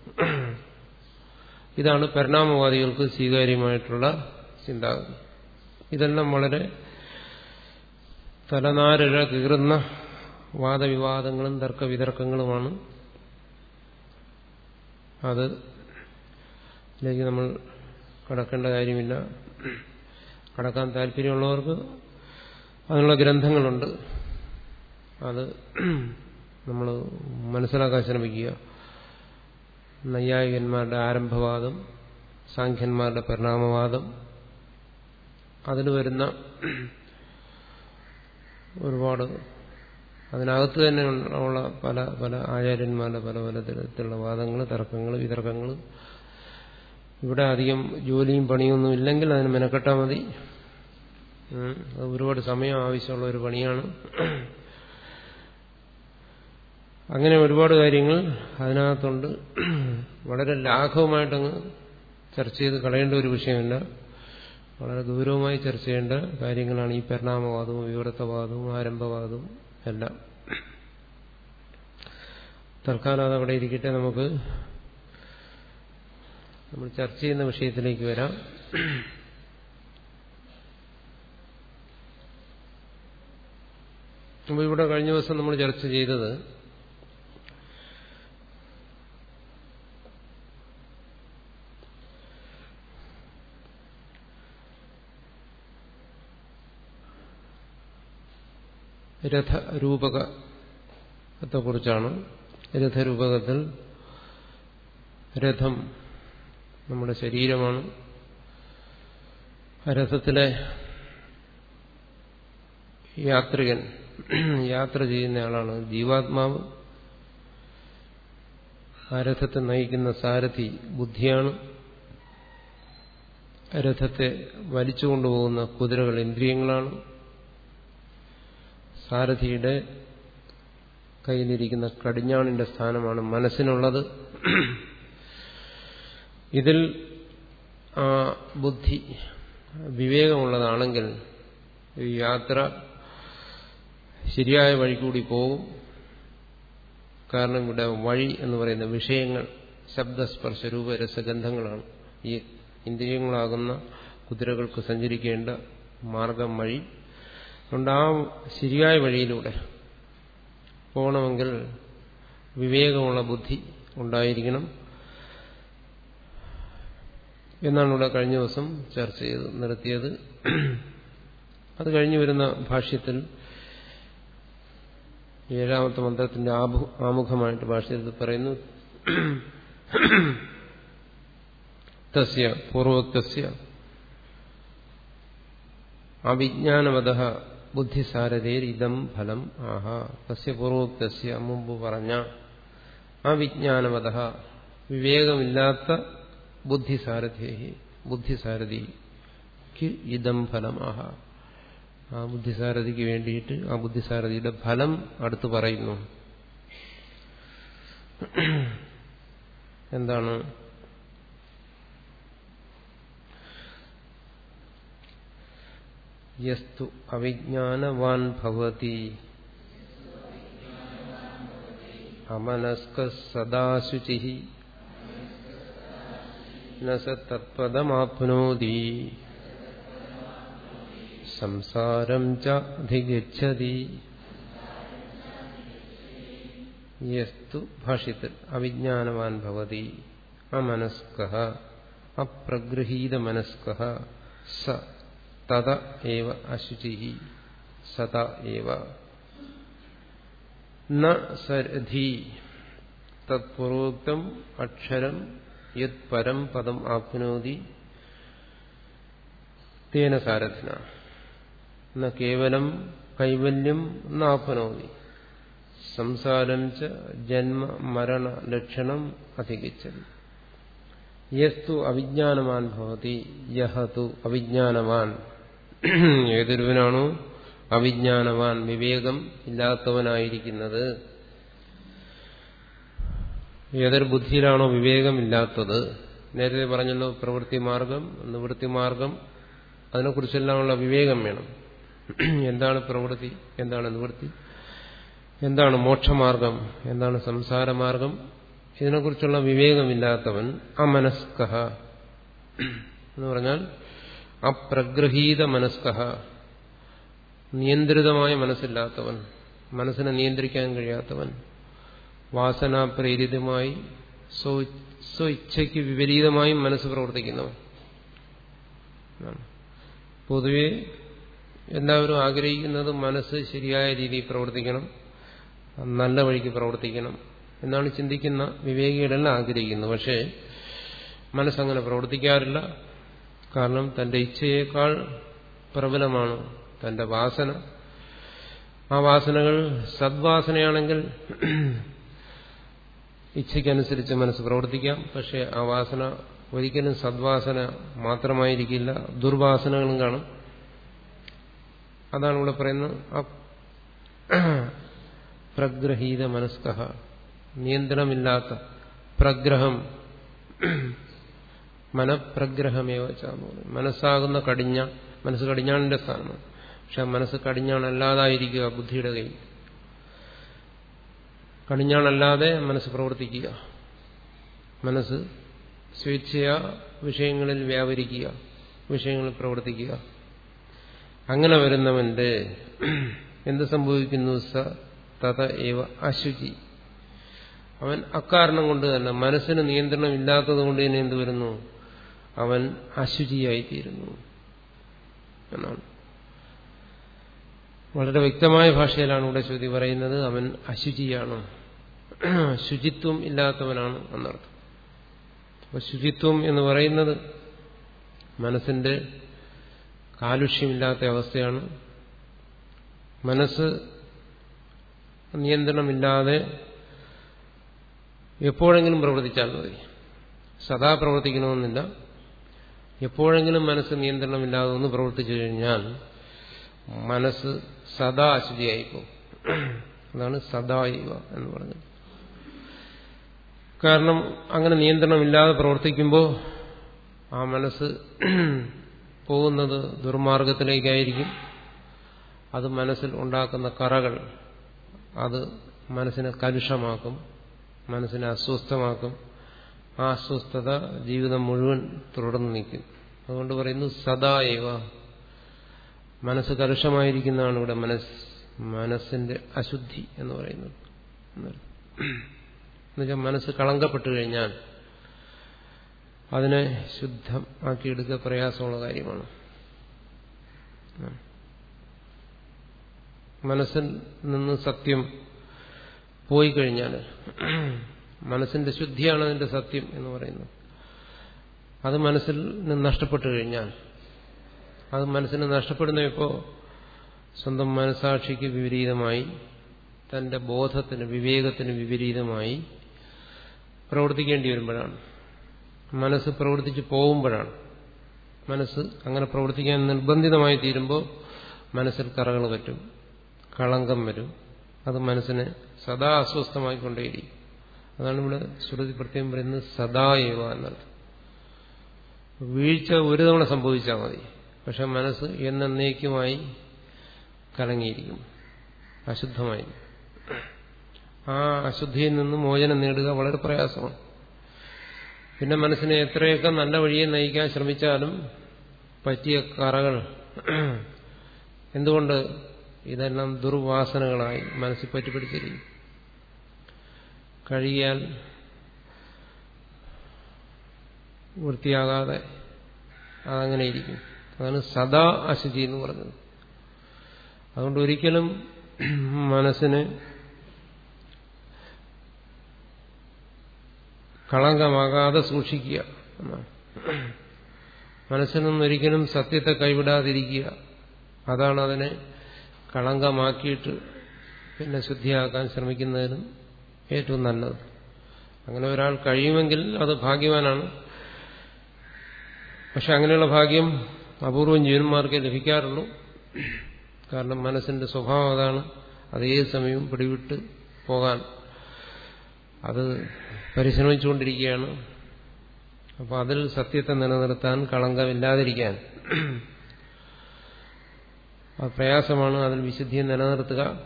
ഇതാണ് പരിണാമവാദികൾക്ക് സ്വീകാര്യമായിട്ടുള്ള ചിന്താഗതി. ഇതെല്ലാം വളരെ തലനാരിഴ കീറുന്ന വാദവിവാദങ്ങളും തർക്കവിതർക്കങ്ങളുമാണ്. അത് ഇതിലേക്ക് നമ്മൾ കടക്കേണ്ട കാര്യമില്ല. കടക്കാൻ താല്പര്യമുള്ളവർക്ക് അതിനുള്ള ഗ്രന്ഥങ്ങളുണ്ട്. അത് നമ്മൾ മനസ്സിലാക്കാൻ ശ്രമിക്കുക. നൈയായികന്മാരുടെ ആരംഭവാദം സാഖ്യന്മാരുടെ പരിണാമവാദം അതിന് വരുന്ന ഒരുപാട് അതിനകത്ത് തന്നെ ഉള്ള പല പല ആചാര്യന്മാരുടെ പല പല തരത്തിലുള്ള വാദങ്ങൾ തർക്കങ്ങൾ വിതർക്കങ്ങൾ ഇവിടെ അധികം ജോലിയും പണിയൊന്നും ഇല്ലെങ്കിൽ അതിന് മെനക്കെട്ടാൽ മതി. അത് ഒരുപാട് സമയം ആവശ്യമുള്ള ഒരു പണിയാണ്. അങ്ങനെ ഒരുപാട് കാര്യങ്ങൾ അതിനകത്തുണ്ട്. വളരെ ലാഘവമായിട്ടങ്ങ് ചർച്ച ചെയ്ത് കളയേണ്ട ഒരു വിഷയമല്ല. വളരെ ഗൗരവമായി ചർച്ച ചെയ്യേണ്ട കാര്യങ്ങളാണ് ഈ പരിണാമവാദവും വിവരത്തവാദവും ആരംഭവാദവും എല്ലാം. തൽക്കാലം അതവിടെ ഇരിക്കട്ടെ. നമുക്ക് നമ്മൾ ചർച്ച ചെയ്യുന്ന വിഷയത്തിലേക്ക് വരാം. ഇവിടെ കഴിഞ്ഞ ദിവസം നമ്മൾ ചർച്ച ചെയ്തത് രഥരൂപകത്തെ കുറിച്ചാണ് രഥരൂപകത്തിൽ രഥം നമ്മുടെ ശരീരമാണ്. രഥത്തിലെ യാത്രികൻ യാത്ര ചെയ്യുന്നയാളാണ് ജീവാത്മാവ്. ആ രഥത്തെ നയിക്കുന്ന സാരഥി ബുദ്ധിയാണ്. രഥത്തെ വലിച്ചുകൊണ്ടുപോകുന്ന കുതിരകൾ ഇന്ദ്രിയങ്ങളാണ്. സാരഥിയുടെ കയ്യിലിരിക്കുന്ന കടിഞ്ഞാണിന്റെ സ്ഥാനമാണ് മനസ്സിനുള്ളത്. ഇതിൽ ആ ബുദ്ധി വിവേകമുള്ളതാണെങ്കിൽ ഈ യാത്ര ശരിയായ വഴി കൂടി പോകും. കാരണം ഇവിടെ വഴി എന്ന് പറയുന്ന വിഷയങ്ങൾ ശബ്ദസ്പർശ രൂപ രസഗന്ധങ്ങളാണ് ഈ ഇന്ദ്രിയങ്ങളാകുന്ന കുതിരകൾക്ക് സഞ്ചരിക്കേണ്ട മാർഗം വഴി അതുകൊണ്ട് ആ ശരിയായ വഴിയിലൂടെ പോകണമെങ്കിൽ വിവേകമുള്ള ബുദ്ധി ഉണ്ടായിരിക്കണം എന്നാണ് ഇവിടെ കഴിഞ്ഞ ദിവസം ചർച്ച ചെയ്ത് നിർത്തിയത് അത് കഴിഞ്ഞു വരുന്ന ഭാഷ്യത്തിൽ ഏഴാമത്തെ മന്ത്രത്തിന്റെ ആമുഖമായിട്ട് ഭാഷ്യത്തിൽ പറയുന്നു. തസ്യ പൂർവോക്തസ്യ അവിജ്ഞാനവത ബുദ്ധിസാരതേർ ഇതം ഫലം ആഹ തസ്യ പൂർവോക്തസ്യ മുമ്പ് പറഞ്ഞ ആ വിജ്ഞാനവത വിവേകമില്ലാത്ത ബുദ്ധിസാരഥേ ബുദ്ധിസാരഥിക്ക് ഇതം ഫലം ആഹ. ആ ബുദ്ധിസാരഥിക്ക് വേണ്ടിയിട്ട് ആ ബുദ്ധിസാരഥിയുടെ ഫലം അടുത്ത് പറയുന്നു. എന്താണ്? യസ്തു അവിജ്ഞാനവാൻ ഭവതി അമനസ്ക സദാശുചി തത്പദമാപ്നോതി സംസാരം ചധിഗതി യസ്തു ഭാഷ്യത്തിൽ അവിജ്ഞാനവാൻ ഭവതി അമനസ്ക അപ്രഗൃഹീതമനസ്ക സ തത ഏവ അശുചി സത ഏവ. സരധി തത്പൂർവോക്തം അക്ഷരം യത് പരം പദം ആപ്നോതി തേന സാരഥിന. ന കേവലം കൈവല്യം നാപ്നോതി. സംസാരം ച ജന്മ മരണ ലക്ഷണം അധികച്ചതി. യസ്തു അവിജ്ഞാനവാൻ ഭവതി യഹതു അവിജ്ഞാനവാൻ ഏതൊരുവനാണോ അവിജ്ഞാനവാൻ വിവേകം ഇല്ലാത്തവനായിരിക്കുന്നത്. ഏതൊരു ബുദ്ധിയിലാണോ വിവേകമില്ലാത്തത് നേരത്തെ പറഞ്ഞല്ലോ പ്രവൃത്തി മാർഗം നിവൃത്തി മാർഗം അതിനെക്കുറിച്ചെല്ലാമുള്ള വിവേകം വേണം. എന്താണ് പ്രവൃത്തി? എന്താണ് നിവൃത്തി? എന്താണ് മോക്ഷമാർഗം? എന്താണ് സംസാരമാർഗം? ഇതിനെക്കുറിച്ചുള്ള വിവേകമില്ലാത്തവൻ അമനസ്കഹ. എന്ന് പറഞ്ഞാൽ അപ്രഗ്രഹീത മനസ്ക നിയന്ത്രിതമായ മനസ്സില്ലാത്തവൻ മനസ്സിനെ നിയന്ത്രിക്കാൻ കഴിയാത്തവൻ വാസനാപ്രേരിതമായി സ്വഇച്ഛയ്ക്ക് വിപരീതമായും മനസ്സ് പ്രവർത്തിക്കുന്നവൻ. പൊതുവെ എല്ലാവരും ആഗ്രഹിക്കുന്നത് മനസ്സ് ശരിയായ രീതിയിൽ പ്രവർത്തിക്കണം നല്ല വഴിക്ക് പ്രവർത്തിക്കണം എന്നാണ് ചിന്തിക്കുന്ന വിവേകികളെല്ലാം ആഗ്രഹിക്കുന്നത് പക്ഷേ മനസ്സങ്ങനെ പ്രവർത്തിക്കാറില്ല. കാരണം തന്റെ ഇച്ഛയേക്കാൾ പ്രബലമാണ് തന്റെ വാസന. ആ വാസനകൾ സദ്വാസനയാണെങ്കിൽ ഇച്ഛയ്ക്കനുസരിച്ച് മനസ്സ് പ്രവർത്തിക്കാം. പക്ഷെ ആ വാസന ഒരിക്കലും സദ്വാസന മാത്രമായിരിക്കില്ല ദുർവാസനകളും കാണും. അതാണ് ഇവിടെ പറയുന്നത്. പ്രഗ്രഹീത മനസ്ക നിയന്ത്രണമില്ലാത്ത പ്രഗ്രഹം. മനഃപ്രഗ്രഹമേവ എന്ന് മനസ്സാകുന്ന കടിഞ്ഞ മനസ്സ് കടിഞ്ഞാണിന്റെ സ്ഥാനമാണ്. പക്ഷെ മനസ്സ് കടിഞ്ഞാണല്ലാതായിരിക്കുക ബുദ്ധിയുടെ കയ്യിൽ. കടിഞ്ഞാണല്ലാതെ മനസ്സ് പ്രവർത്തിക്കുക. മനസ്സ് സ്വേച്ഛയ വിഷയങ്ങളിൽ വ്യാപരിക്കുക. വിഷയങ്ങളിൽ പ്രവർത്തിക്കുക. അങ്ങനെ വരുന്നവന്റെ എന്ത് സംഭവിക്കുന്നു? സ തഥ ഏവ അശുചി. അവൻ അക്കാരണം കൊണ്ട് തന്നെ മനസ്സിന് നിയന്ത്രണം ഇല്ലാത്തത് കൊണ്ട് തന്നെ എന്ത് വരുന്നു? അവൻ അശുചിയായിത്തീരുന്നു എന്നാണ്. വളരെ വ്യക്തമായ ഭാഷയിലാണ് ഇവിടെ ശ്രുതി പറയുന്നത്. അവൻ അശുചിയാണ്. ശുചിത്വം ഇല്ലാത്തവനാണ് എന്നർത്ഥം. അപ്പൊ ശുചിത്വം എന്ന് പറയുന്നത് മനസ്സിന്റെ കാലുഷ്യമില്ലാത്ത അവസ്ഥയാണ്. മനസ്സ് നിയന്ത്രണമില്ലാതെ എപ്പോഴെങ്കിലും പ്രവർത്തിച്ചാൽ മതി. സദാ പ്രവർത്തിക്കണമെന്നില്ല. എപ്പോഴെങ്കിലും മനസ്സ് നിയന്ത്രണമില്ലാതെ ഒന്ന് പ്രവർത്തിച്ചു കഴിഞ്ഞാൽ മനസ്സ് സദാ അശുചിയായിപ്പോകും അതാണ് സദായിവ എന്ന് പറഞ്ഞത്. കാരണം അങ്ങനെ നിയന്ത്രണമില്ലാതെ പ്രവർത്തിക്കുമ്പോൾ ആ മനസ്സ് പോകുന്നത് ദുർമാർഗത്തിലേക്കായിരിക്കും. അത് മനസ്സിൽ ഉണ്ടാക്കുന്ന കറകൾ അത് മനസ്സിനെ കലുഷമാക്കും മനസ്സിനെ അസ്വസ്ഥമാക്കും. ആ അസ്വസ്ഥത ജീവിതം മുഴുവൻ തുടർന്ന് നിൽക്കും. അതുകൊണ്ട് പറയുന്നു സദായവ മനസ്സ് കലുഷമായിരിക്കുന്നതാണ് ഇവിടെ മനസ് മനസ്സിന്റെ അശുദ്ധി എന്ന് പറയുന്നത്. എന്നുവെച്ചാൽ മനസ്സ് കളങ്കപ്പെട്ടു കഴിഞ്ഞാൽ അതിനെ ശുദ്ധം ആക്കിയെടുക്കുക പ്രയാസമുള്ള കാര്യമാണ്. മനസ്സിൽ നിന്ന് സത്യം പോയി കഴിഞ്ഞാൽ മനസ്സിന്റെ ശുദ്ധിയാണ് അതിന്റെ സത്യം എന്ന് പറയുന്നത്. അത് മനസ്സിൽ നിന്ന് നഷ്ടപ്പെട്ടു കഴിഞ്ഞാൽ അത് മനസ്സിന് നഷ്ടപ്പെടുന്ന സ്വന്തം മനസാക്ഷിക്ക് വിപരീതമായി തന്റെ ബോധത്തിന് വിവേകത്തിന് വിപരീതമായി പ്രവർത്തിക്കേണ്ടി വരുമ്പോഴാണ്. മനസ്സ് പ്രവർത്തിച്ചു പോകുമ്പോഴാണ്. മനസ്സ് അങ്ങനെ പ്രവർത്തിക്കാൻ നിർബന്ധിതമായി തീരുമ്പോൾ മനസ്സിൽ കറകൾ പറ്റും കളങ്കം വരും. അത് മനസ്സിനെ സദാ അസ്വസ്ഥമായിക്കൊണ്ടേയിരിക്കും. അതാണ് ഇവിടെ ശ്രുതി പ്രത്യേകം പറയുന്നത് സദായവ എന്നത് വീഴ്ച ഒരു തവണ സംഭവിച്ചാൽ മതി. പക്ഷെ മനസ്സ് എന്നേക്കുമായി കലങ്ങിയിരിക്കും. അശുദ്ധമായി ആ അശുദ്ധിയിൽ നിന്ന് മോചനം നേടുക വളരെ പ്രയാസമാണ്. പിന്നെ മനസ്സിനെ എത്രയൊക്കെ നല്ല വഴിയെ നയിക്കാൻ ശ്രമിച്ചാലും പറ്റിയ കറകൾ എന്തുകൊണ്ട് ഇതെല്ലാം ദുർവാസനകളായി മനസ്സിൽ പറ്റിപ്പിടിച്ചിരിക്കും കഴിയാൽ വൃത്തിയാകാതെ അതങ്ങനെ ഇരിക്കും. അതാണ് സദാ അശുചി എന്ന് പറഞ്ഞത്. അതുകൊണ്ട് ഒരിക്കലും മനസ്സിന് കളങ്കമാകാതെ സൂക്ഷിക്കുക എന്നാണ്. മനസ്സിൽ ഒരിക്കലും സത്യത്തെ കൈവിടാതിരിക്കുക. അതാണ് അതിനെ കളങ്കമാക്കിയിട്ട് പിന്നെ ശുദ്ധിയാക്കാൻ ശ്രമിക്കുന്നതിനും ഏറ്റവും നല്ലത്. അങ്ങനെ ഒരാൾ കഴിയുമെങ്കിൽ അത് ഭാഗ്യവാനാണ്. പക്ഷെ അങ്ങനെയുള്ള ഭാഗ്യം അപൂർവം ജീവന്മാർക്കേ ലഭിക്കാറുള്ളൂ. കാരണം മനസ്സിന്റെ സ്വഭാവം അതാണ്. അതേ സമയവും പിടിവിട്ട് പോകാൻ. അത് പരിശ്രമിച്ചുകൊണ്ടിരിക്കുകയാണ്. അപ്പോൾ അതിൽ സത്യത്തെ നിലനിർത്താൻ കളങ്കമില്ലാതിരിക്കാൻ. ആ പ്രയാസമാണ് അതിൽ വിശുദ്ധിയെ നിലനിർത്തുക.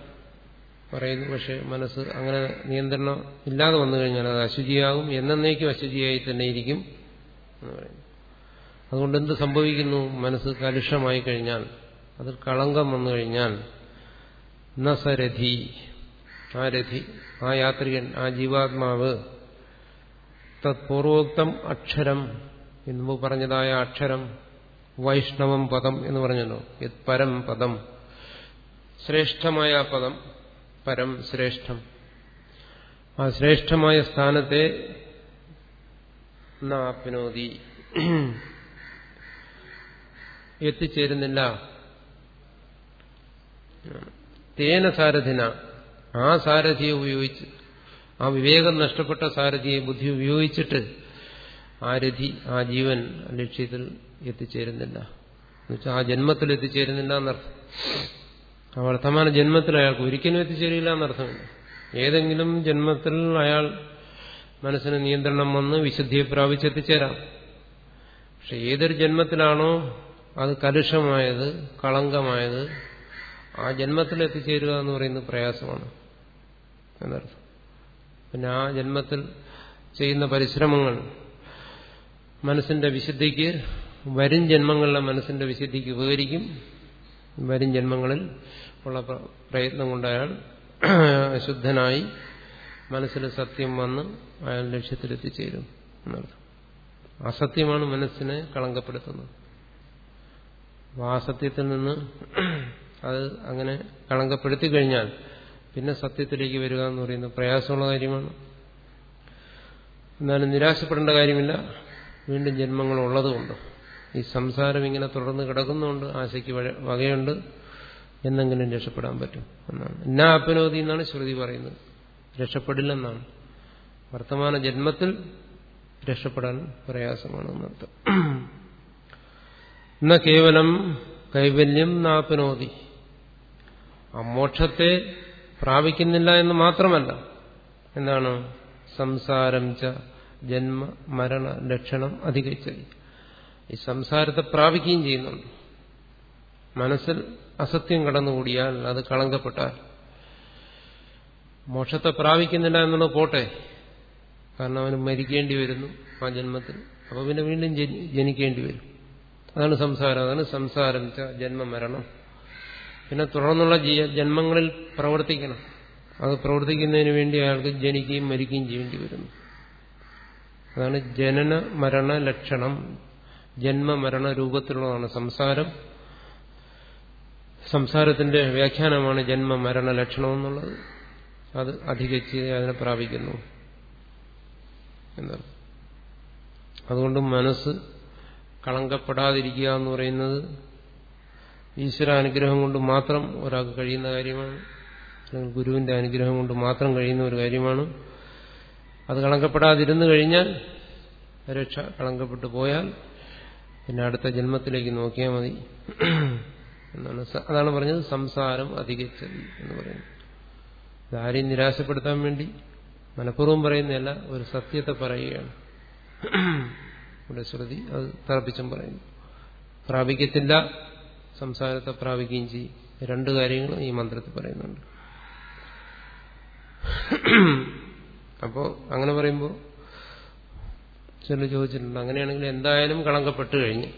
പറയുന്നു. പക്ഷെ മനസ്സ് അങ്ങനെ നിയന്ത്രണം ഇല്ലാതെ വന്നു കഴിഞ്ഞാൽ അത് അശുചിയാകും. എന്നേക്കും അശുചിയായി തന്നെ ഇരിക്കും എന്ന് പറയുന്നു. അതുകൊണ്ട് എന്ത് സംഭവിക്കുന്നു? മനസ്സ് കലുഷമായി കഴിഞ്ഞാൽ അതിൽ കളങ്കം വന്നു കഴിഞ്ഞാൽ നസരഥി ആ രഥി ആ യാത്രികൻ ആ ജീവാത്മാവ് തത്പൂർവോക്തം അക്ഷരം എന്ന് പറഞ്ഞതായ അക്ഷരം വൈഷ്ണവം പദം എന്ന് പറഞ്ഞല്ലോ. യത് പരം പദം. ശ്രേഷ്ഠമായ പദം. പരം ശ്രേഷ്ഠം. ആ ശ്രേഷ്ഠമായ സ്ഥാനത്തെ നാപ്നോതി എത്തിച്ചേരുന്നില്ല. തേന സാരഥിന. ആ സാരഥിയെ ഉപയോഗിച്ച് ആ വിവേകം നഷ്ടപ്പെട്ട സാരഥിയെ ബുദ്ധി ഉപയോഗിച്ചിട്ട് ആ രഥി ആ ജീവൻ ലക്ഷ്യത്തിൽ എത്തിച്ചേരുന്നില്ല. എന്നുവെച്ചാൽ ആ ജന്മത്തിൽ എത്തിച്ചേരുന്നില്ല എന്നർത്ഥം. വർത്തമാന ജന്മത്തിൽ അയാൾക്ക് ഒരിക്കലും എത്തിച്ചേരില്ല എന്നർത്ഥമില്ല ഏതെങ്കിലും ജന്മത്തിൽ അയാൾ മനസ്സിന് നിയന്ത്രണം വന്ന് വിശുദ്ധിയെ പ്രാപിച്ചെത്തിച്ചേരാം. പക്ഷെ ഏതൊരു ജന്മത്തിലാണോ അത് കലുഷമായത് കളങ്കമായത് ആ ജന്മത്തിൽ എത്തിച്ചേരുക എന്ന് പറയുന്നത് പ്രയാസമാണ് എന്നർത്ഥം. പിന്നെ ആ ജന്മത്തിൽ ചെയ്യുന്ന പരിശ്രമങ്ങൾ മനസ്സിന്റെ വിശുദ്ധിക്ക് വരും ജന്മങ്ങളിലെ മനസ്സിന്റെ വിശുദ്ധിക്ക് ഉപകരിക്കും. വരും ജന്മങ്ങളിൽ ഉള്ള പ്രയത്നം കൊണ്ട് അയാൾ <clears throat> ശുദ്ധനായി മനസ്സിൽ സത്യം വന്ന് അയാൾ ലക്ഷ്യത്തിലെത്തിച്ചേരും എന്നർത്ഥം. അസത്യമാണ് മനസ്സിനെ കളങ്കപ്പെടുത്തുന്നത്. ആ സത്യത്തിൽ നിന്ന് <clears throat> അത് അങ്ങനെ കളങ്കപ്പെടുത്തി കഴിഞ്ഞാൽ പിന്നെ സത്യത്തിലേക്ക് വരിക എന്ന് പറയുന്നത് പ്രയാസമുള്ള കാര്യമാണ്. എന്നാലും നിരാശപ്പെടേണ്ട കാര്യമില്ല. വീണ്ടും ജന്മങ്ങൾ ഉള്ളതുകൊണ്ട്. ഈ സംസാരം ഇങ്ങനെ തുടർന്ന് കിടക്കുന്നുണ്ട് ആശയ്ക്ക് വകയുണ്ട് എന്നെങ്കിലും രക്ഷപ്പെടാൻ പറ്റും എന്നാണ്. എന്നാ അപ്പനോതി എന്നാണ് ശ്രുതി പറയുന്നത്. രക്ഷപ്പെടില്ലെന്നാണ്. വർത്തമാന ജന്മത്തിൽ രക്ഷപ്പെടാൻ പ്രയാസമാണ് എന്നർത്ഥം. എന്ന കേവലം കൈവല്യം നാപ്പനോതി ആ മോക്ഷത്തെ പ്രാപിക്കുന്നില്ല എന്ന് മാത്രമല്ല എന്താണ്? സംസാരം ച ജന്മ മരണ ലക്ഷണം അധികരിച്ചത്. ഈ സംസാരത്തെ പ്രാപിക്കുകയും ചെയ്യുന്നുണ്ട്. മനസ്സിൽ അസത്യം കടന്നുകൂടിയാൽ അത് കളങ്കപ്പെട്ടാൽ മോക്ഷത്തെ പ്രാപിക്കുന്നില്ല എന്നുള്ളത് പോട്ടെ. കാരണം അവന് മരിക്കേണ്ടി വരുന്നു ആ ജന്മത്തിൽ. അപ്പോൾ പിന്നെ വീണ്ടും ജനിക്കേണ്ടി വരും. അതാണ് സംസാരം. അതാണ് സംസാരം ജന്മ മരണം. പിന്നെ തുടർന്നുള്ള ജന്മങ്ങളിൽ പ്രവർത്തിക്കണം. അത് പ്രവർത്തിക്കുന്നതിന് വേണ്ടി അയാൾക്ക് ജനിക്കുകയും മരിക്കുകയും ചെയ്യേണ്ടി വരുന്നു. അതാണ് ജനന മരണ ലക്ഷണം. ജന്മമരണ രൂപത്തിലുള്ളതാണ് സംസാരം. സംസാരത്തിന്റെ വ്യാഖ്യാനമാണ് ജന്മമരണ ലക്ഷണം എന്നുള്ളത് അത് അധികരിച്ച് അതിനെ പ്രാപിക്കുന്നു എന്നാണ്. അതുകൊണ്ട് മനസ്സ് കളങ്കപ്പെടാതിരിക്കുക എന്ന് പറയുന്നത് ഈശ്വര അനുഗ്രഹം കൊണ്ട് മാത്രം ഒരാൾക്ക് കഴിയുന്ന കാര്യമാണ്. ഗുരുവിന്റെ അനുഗ്രഹം കൊണ്ട് മാത്രം കഴിയുന്ന ഒരു കാര്യമാണ്. അത് കളങ്കപ്പെടാതിരുന്നു കഴിഞ്ഞാൽ രക്ഷ കളങ്കപ്പെട്ടു പോയാൽ പിന്നെ അടുത്ത ജന്മത്തിലേക്ക് നോക്കിയാൽ മതി. എന്നാണ് അതാണ് പറഞ്ഞത് സംസാരം അധികരിച്ചത് എന്ന് പറയുന്നത്. ഇതാരെയും നിരാശപ്പെടുത്താൻ വേണ്ടി മനഃപൂർവം പറയുന്നതല്ല ഒരു സത്യത്തെ പറയുകയാണ്. ഇവിടെ ശ്രുതി അത് തറപ്പിച്ചും പറയുന്നു. പ്രാപിക്കത്തില്ല സംസാരത്തെ പ്രാപിക്കുകയും ചെയ്യും. രണ്ട് കാര്യങ്ങളും ഈ മന്ത്രത്തിൽ പറയുന്നുണ്ട്. അപ്പോ അങ്ങനെ പറയുമ്പോൾ ചില ചോദിച്ചിട്ടുണ്ട്. അങ്ങനെയാണെങ്കിൽ എന്തായാലും കളങ്കപ്പെട്ട് കഴിഞ്ഞ്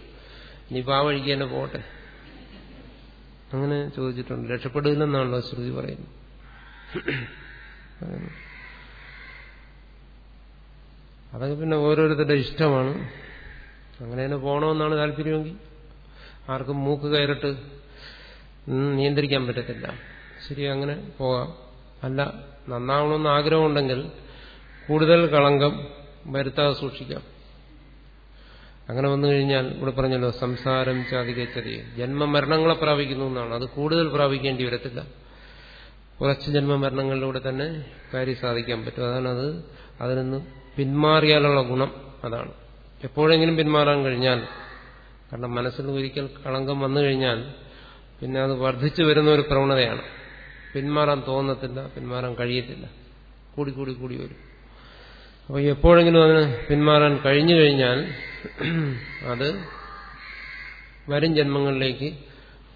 ഇനിയിപ്പോൾ ആ വഴിക്ക് തന്നെ പോട്ടെ. അങ്ങനെ ചോദിച്ചിട്ടുണ്ട്. രക്ഷപ്പെടില്ലെന്നാണല്ലോ ശ്രുതി പറയുന്നത്. അതൊക്കെ പിന്നെ ഓരോരുത്തരുടെ ഇഷ്ടമാണ്. അങ്ങനെ തന്നെ പോകണമെന്നാണ് താല്പര്യമെങ്കിൽ ആർക്കും മൂക്ക് കയറിട്ട് നിയന്ത്രിക്കാൻ പറ്റത്തില്ല. ശരി അങ്ങനെ പോകാം. അല്ല നന്നാവണമെന്ന് ആഗ്രഹമുണ്ടെങ്കിൽ കൂടുതൽ കളങ്കം വരുത്താതെ സൂക്ഷിക്കാം. അങ്ങനെ വന്നു കഴിഞ്ഞാൽ ഇവിടെ പറഞ്ഞല്ലോ സംസാരം ചാതികച്ചതി ജന്മമരണങ്ങളെ പ്രാപിക്കുന്നു എന്നാണ്. അത് കൂടുതൽ പ്രാപിക്കേണ്ടി വരത്തില്ല. കുറച്ച് ജന്മമരണങ്ങളിലൂടെ തന്നെ കാര്യം സാധിക്കാൻ പറ്റും. അതാണ് അത്. അതിൽ നിന്ന് പിന്മാറിയാലുള്ള ഗുണം അതാണ്. എപ്പോഴെങ്കിലും പിന്മാറാൻ കഴിഞ്ഞാൽ കാരണം മനസ്സിൽ ഒരിക്കൽ കളങ്കം വന്നു കഴിഞ്ഞാൽ പിന്നെ അത് വർദ്ധിച്ചു വരുന്ന ഒരു പ്രവണതയാണ്. പിന്മാറാൻ തോന്നത്തില്ല പിന്മാറാൻ കഴിയത്തില്ല. കൂടി കൂടി കൂടി വരും. അപ്പോൾ എപ്പോഴെങ്കിലും അതിന് പിന്മാറാൻ കഴിഞ്ഞു കഴിഞ്ഞാൽ അത് വരും ജന്മങ്ങളിലേക്ക്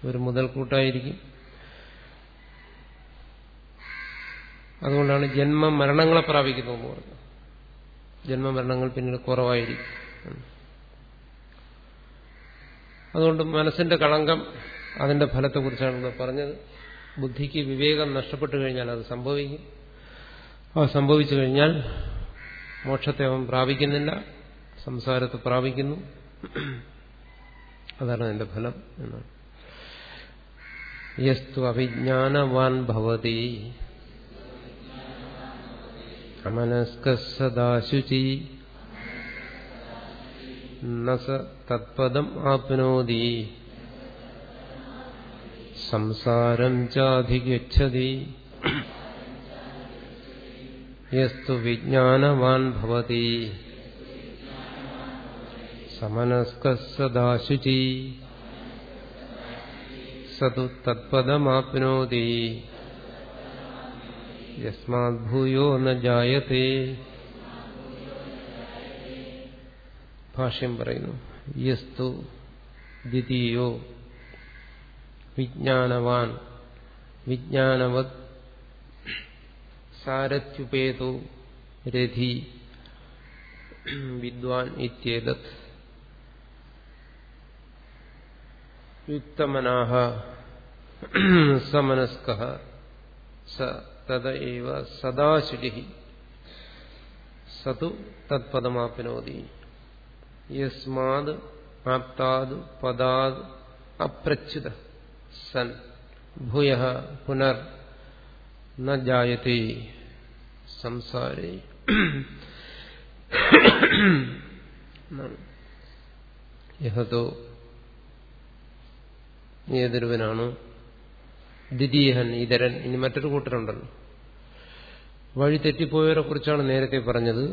ഒരു മുതൽക്കൂട്ടായിരിക്കും. അതുകൊണ്ടാണ് ജന്മ മരണങ്ങളെ പ്രാപിക്കുന്നതെന്ന് പറഞ്ഞത്. ജന്മമരണങ്ങൾ പിന്നീട് കുറവായിരിക്കും. അതുകൊണ്ട് മനസ്സിന്റെ കളങ്കം അതിന്റെ ഫലത്തെക്കുറിച്ചാണ് ഇവിടെ പറഞ്ഞത്. ബുദ്ധിക്ക് വിവേകം നഷ്ടപ്പെട്ടു കഴിഞ്ഞാൽ അത് സംഭവിക്കും. അത് സംഭവിച്ചു കഴിഞ്ഞാൽ മോക്ഷത്തെ അവൻ പ്രാപിക്കുന്നില്ല സംസാരത്തെ പ്രാപിക്കുന്നു. അതാണ് അതിന്റെ ഫലം എന്നാണ്. യസ്തു അവിജ്ഞാനവാൻ ഭവതി. അമനസ്ക സദാശുചി നസ തത്പദം ആപ്നോതി. സംസാരം ചാധിഗച്ഛതി യസ്തു വിജ്ഞാനവാൻ ഭവതി സമനസ്ക സദാശുചി സതു തത്പദമാപ്നോതി യസ്മാഭൂയോ ന ജായത്തെ ഭാഷ്യം പറയുന്നു। യസ്തു ദ്വിതീയോ വിജ്ഞാനവാൻ വിജ്ഞാനവത് സാരഥ്യുപേതോ രഥി വിദ്വാൻ ഇത്യേതത് യുക്തമനാഹ സമനസ്ക സ തദ ഏവ സദാശുചി സതു തത്പദമാപ്നോതി യസ്മാത് ആപ്താത് പദാത് അപ്രച്യുത സൻ ഭൂയ പുനർ ന ജായത്തെ സംസാരേ. യഹതോ ഏതൊരുവനാണ് ദിദീഹൻ ഇതരൻ ഇനി മറ്റൊരു കൂട്ടരുണ്ടല്ലോ. വഴി തെറ്റിപ്പോയവരെ കുറിച്ചാണ് നേരത്തെ പറഞ്ഞത്.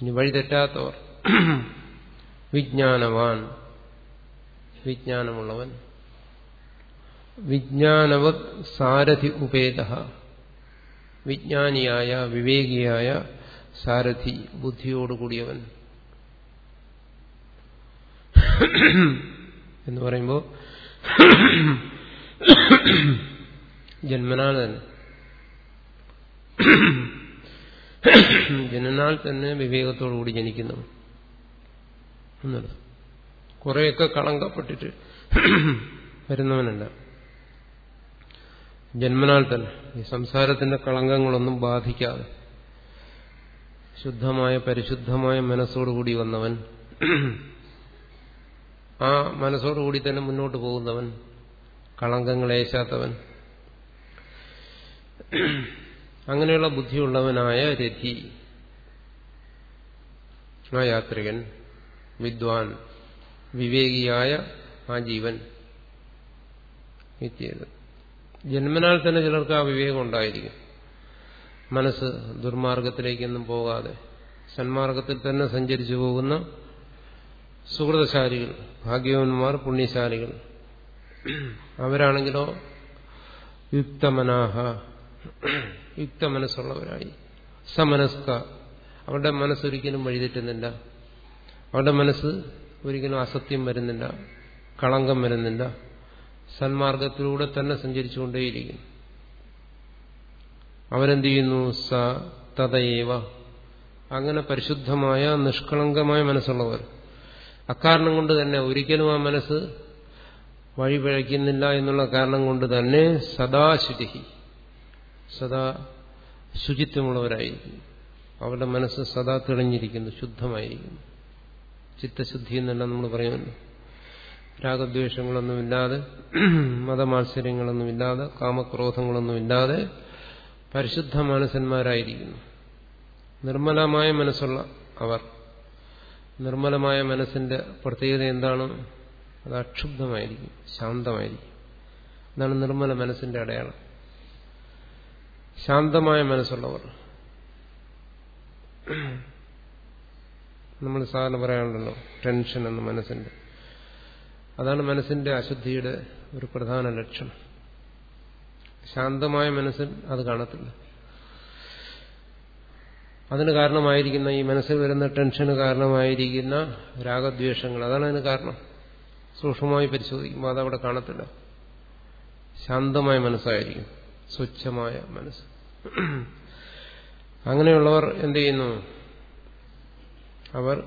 ഇനി വഴി തെറ്റാത്തവർ. വിജ്ഞാനവാൻ. വിജ്ഞാനമുള്ളവൻ. വിജ്ഞാനവത് സാരഥി ഉപേത വിജ്ഞാനിയായ വിവേകിയായ സാരഥി ബുദ്ധിയോടുകൂടിയവൻ എന്ന് പറയുമ്പോൾ ജന്മനാൽ തന്നെ. ജനനാൽ തന്നെ വിവേകത്തോടുകൂടി ജനിക്കുന്നു. എന്നുള്ളത് കുറെയൊക്കെ കളങ്കപ്പെട്ടിട്ട് വരുന്നവനല്ല. ജന്മനാൽ തന്നെ. ഈ സംസാരത്തിന്റെ കളങ്കങ്ങളൊന്നും ബാധിക്കാതെ. ശുദ്ധമായ പരിശുദ്ധമായ മനസ്സോടുകൂടി വന്നവൻ. ആ മനസ്സോടുകൂടി തന്നെ മുന്നോട്ട് പോകുന്നവൻ. കളങ്കങ്ങളേശാത്തവൻ അങ്ങനെയുള്ള ബുദ്ധിയുള്ളവനായ രഥി ആ യാത്രികൻ വിദ്വാൻ വിവേകിയായ ആ ജീവൻ. എത്തിയത് ജന്മനാൽ തന്നെ ചിലർക്ക് ആ വിവേകം ഉണ്ടായിരിക്കും. മനസ്സ് ദുർമാർഗത്തിലേക്കൊന്നും പോകാതെ സന്മാർഗത്തിൽ തന്നെ സഞ്ചരിച്ചു പോകുന്ന സുഹൃതശാലികൾ ഭാഗ്യവന്മാർ പുണ്യശാലികൾ. അവരാണെങ്കിലോ യുക്തമനാഹ യുക്ത മനസ്സുള്ളവരായി സമനസ്ക. അവരുടെ മനസ്സൊരിക്കലും വഴിതെറ്റുന്നില്ല. അവരുടെ മനസ്സ് ഒരിക്കലും അസത്യം വരുന്നില്ല. കളങ്കം വരുന്നില്ല. സന്മാർഗത്തിലൂടെ തന്നെ സഞ്ചരിച്ചുകൊണ്ടേയിരിക്കും അവരെന്ത് ചെയ്യുന്നു സ തതയേവ അങ്ങനെ പരിശുദ്ധമായ നിഷ്കളങ്കമായ മനസ്സുള്ളവർ. അക്കാരണം കൊണ്ട് തന്നെ ഒരിക്കലും ആ മനസ്സ് വഴി പിഴയ്ക്കുന്നില്ല എന്നുള്ള കാരണം കൊണ്ട് തന്നെ സദാ ശുചി സദാ ശുചിത്വമുള്ളവരായിരിക്കും അവരുടെ മനസ്സ് സദാ തെളിഞ്ഞിരിക്കുന്നു ശുദ്ധമായിരിക്കുന്നു. ചിത്തശുദ്ധി എന്നെല്ലാം നമ്മൾ പറയുമല്ലോ രാഗദ്വേഷങ്ങളൊന്നുമില്ലാതെ <clears throat> മതമാത്സര്യങ്ങളൊന്നുമില്ലാതെ കാമക്രോധങ്ങളൊന്നുമില്ലാതെ പരിശുദ്ധ മനസ്സന്മാരായിരിക്കുന്നു നിർമ്മലമായ മനസ്സുള്ള അവർ. നിർമ്മലമായ മനസ്സിന്റെ പ്രത്യേകത എന്താണ്? അത് അക്ഷുബ്ധമായിരിക്കും ശാന്തമായിരിക്കും. എന്നാണ് നിർമ്മല മനസ്സിന്റെ അടയാളം. ശാന്തമായ മനസ്സുള്ളവർ. <clears throat> നമ്മൾ സാധാരണ പറയാനുണ്ടല്ലോ ടെൻഷൻ എന്ന മനസ്സിന്റെ. അതാണ് മനസ്സിന്റെ അശുദ്ധിയുടെ ഒരു പ്രധാന ലക്ഷണം ശാന്തമായ മനസ്സിൽ അത് കാണത്തില്ല. അതിന് കാരണമായിരിക്കുന്ന ഈ മനസ്സിൽ വരുന്ന ടെൻഷന് കാരണമായിരിക്കുന്ന രാഗദ്വേഷങ്ങൾ അതാണ് അതിന് കാരണം. സൂക്ഷ്മമായി പരിശോധിക്കുമ്പോൾ അതവിടെ കാണത്തില്ല. ശാന്തമായ മനസ്സായിരിക്കും. സ്വച്ഛമായ മനസ്സ്. അങ്ങനെയുള്ളവർ എന്ത് ചെയ്യുന്നു? അവർ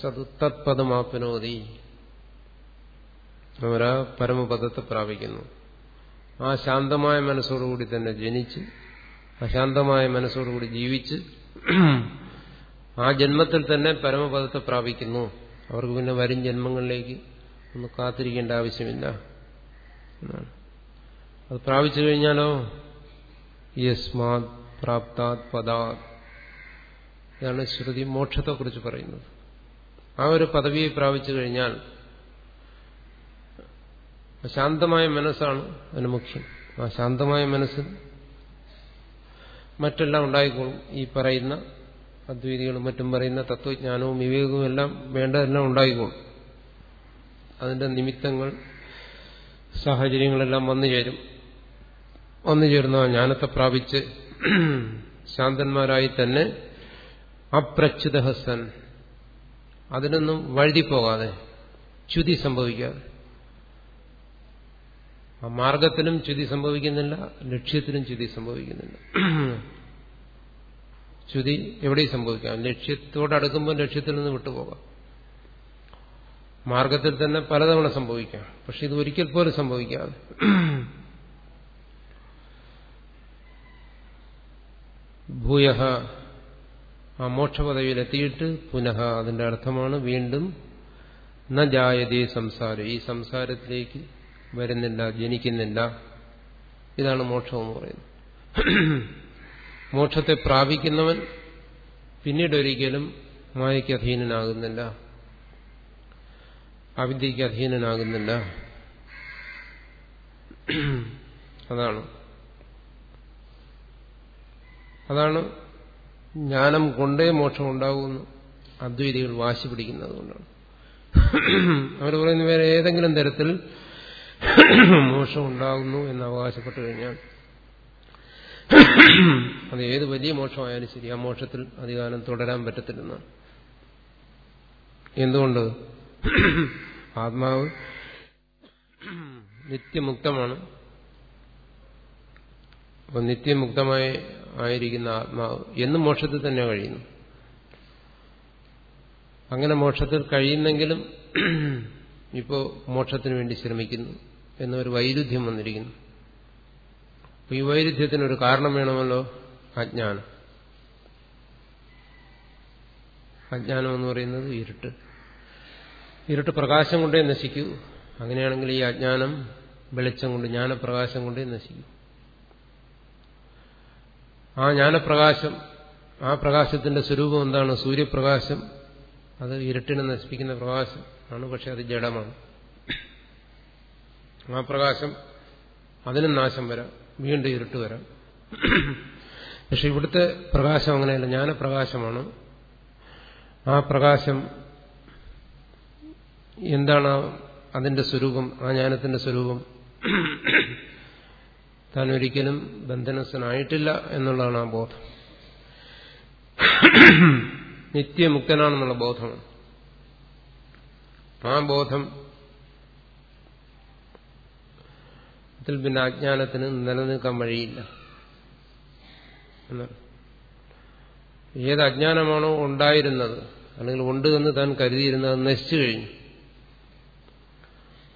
സതുത്തത്പദമാപ്പിനോതി അവരാ പരമപദത്തെ പ്രാപിക്കുന്നു. ആ ശാന്തമായ മനസ്സോടുകൂടി തന്നെ ജനിച്ച് അശാന്തമായ മനസ്സോടുകൂടി ജീവിച്ച് ആ ജന്മത്തിൽ തന്നെ പരമപദത്തെ പ്രാപിക്കുന്നു. അവർക്ക് പിന്നെ വരും ജന്മങ്ങളിലേക്ക് ഒന്ന് കാത്തിരിക്കേണ്ട ആവശ്യമില്ല. എന്നാണ്. അത് പ്രാപിച്ചു കഴിഞ്ഞാലോ? യസ്മാത് പ്രാപ്താത് പദാത്. ഇതാണ് ശ്രുതി മോക്ഷത്തെക്കുറിച്ച് പറയുന്നത്. ആ ഒരു പദവിയെ പ്രാപിച്ചു കഴിഞ്ഞാൽ ശാന്തമായ മനസ്സാണ് അതിന് മുഖ്യം. ആ ശാന്തമായ മനസ്സിൽ മറ്റെല്ലാം ഉണ്ടായിക്കോളും. ഈ പറയുന്ന അദ്വൈതികളും മറ്റും പറയുന്ന തത്വജ്ഞാനവും വിവേകവും എല്ലാം വേണ്ടതെല്ലാം ഉണ്ടായിക്കോളും. അതിന്റെ നിമിത്തങ്ങൾ സാഹചര്യങ്ങളെല്ലാം വന്നു ചേരും. വന്നു ചേർന്ന ജ്ഞാനത്തെ പ്രാപിച്ച് ശാന്തന്മാരായി തന്നെ അപ്രച്യുതഹസൻ അതിനൊന്നും വഴുതിപ്പോകാതെ ച്യുതി സംഭവിക്കാതെ. ആ മാർഗത്തിലും ച്യുതി സംഭവിക്കുന്നില്ല ലക്ഷ്യത്തിലും ച്യുതി സംഭവിക്കുന്നില്ല. ച്യുതി എവിടെയും സംഭവിക്കാം. ലക്ഷ്യത്തോടടുക്കുമ്പോൾ ലക്ഷ്യത്തിൽ നിന്ന് വിട്ടുപോകാം. മാർഗത്തിൽ തന്നെ പലതവണ സംഭവിക്കാം. പക്ഷെ ഇത് ഒരിക്കൽ പോലും സംഭവിക്കാതെ. ഭൂയ ആ മോക്ഷപദവിയിലെത്തിയിട്ട് പുനഃ അതിന്റെ അർത്ഥമാണ് വീണ്ടും ന ജായതേ സംസാരം. ഈ സംസാരത്തിലേക്ക് വരുന്നില്ല ജനിക്കുന്നില്ല. ഇതാണ് മോക്ഷം എന്ന് പറയുന്നത്. മോക്ഷത്തെ പ്രാപിക്കുന്നവൻ പിന്നീട് ഒരിക്കലും മായയ്ക്ക് അധീനനാകുന്നില്ല. അവിദ്യയ്ക്ക് അധീനനാകുന്നില്ല. അതാണ്. അതാണ് ജ്ഞാനം കൊണ്ടേ മോക്ഷം ഉണ്ടാകുമെന്ന് അദ്വൈതികൾ വാശി പിടിക്കുന്നത് കൊണ്ടാണ്. അവർ പറയുന്ന വേറെ ഏതെങ്കിലും തരത്തിൽ മോക്ഷം ഉണ്ടാകുന്നു എന്ന് അവകാശപ്പെട്ടു കഴിഞ്ഞാൽ അത് ഏത് വലിയ മോക്ഷമായാലും ശരി ആ മോക്ഷത്തിൽ അധികാരം തുടരാൻ പറ്റത്തില്ലെന്നാണ്. എന്തുകൊണ്ട്? ആത്മാവ് നിത്യമുക്തമാണ്. അപ്പൊ നിത്യമുക്തമായി ആയിരിക്കുന്ന ആത്മാവ് എന്നും മോക്ഷത്തിൽ തന്നെ കഴിയുന്നു. അങ്ങനെ മോക്ഷത്തിൽ കഴിയുന്നെങ്കിലും ഇപ്പോ മോക്ഷത്തിന് വേണ്ടി ശ്രമിക്കുന്നു. എന്നൊരു വൈരുദ്ധ്യം വന്നിരിക്കുന്നു. ഈ വൈരുദ്ധ്യത്തിനൊരു കാരണം വേണമല്ലോ? അജ്ഞാനം. അജ്ഞാനം എന്ന് പറയുന്നത് ഇരുട്ട്. ഇരുട്ട് പ്രകാശം കൊണ്ടേ നശിക്കൂ. അങ്ങനെയാണെങ്കിൽ ഈ അജ്ഞാനം വെളിച്ചം കൊണ്ട് ജ്ഞാനപ്രകാശം കൊണ്ടേ നശിക്കൂ. ആ ജ്ഞാനപ്രകാശം ആ പ്രകാശത്തിന്റെ സ്വരൂപം എന്താണ്? സൂര്യപ്രകാശം അത് ഇരുട്ടിനെ നശിപ്പിക്കുന്ന പ്രകാശം ആണ് പക്ഷെ അത് ജഡമാണ്. ആ പ്രകാശം അതിനും നാശം വരാം വീണ്ടും ഇരുട്ട് വരാം. പക്ഷെ ഇവിടുത്തെ പ്രകാശം അങ്ങനെയല്ല ജ്ഞാനപ്രകാശമാണ്. ആ പ്രകാശം എന്താണ് അതിന്റെ സ്വരൂപം ആ ജ്ഞാനത്തിന്റെ സ്വരൂപം? താൻ ഒരിക്കലും ബന്ധനസ്ഥനായിട്ടില്ല എന്നുള്ളതാണ് ആ ബോധം. നിത്യമുക്തനാണെന്നുള്ള ബോധമാണ്. ആ ബോധം ത്തിൽ പിന്നെ അജ്ഞാനത്തിന് നിലനിൽക്കാൻ വഴിയില്ല. ഏത് അജ്ഞാനമാണോ ഉണ്ടായിരുന്നത് അല്ലെങ്കിൽ ഉണ്ട് എന്ന് താൻ കരുതിയിരുന്നത് നശിച്ചു കഴിഞ്ഞു.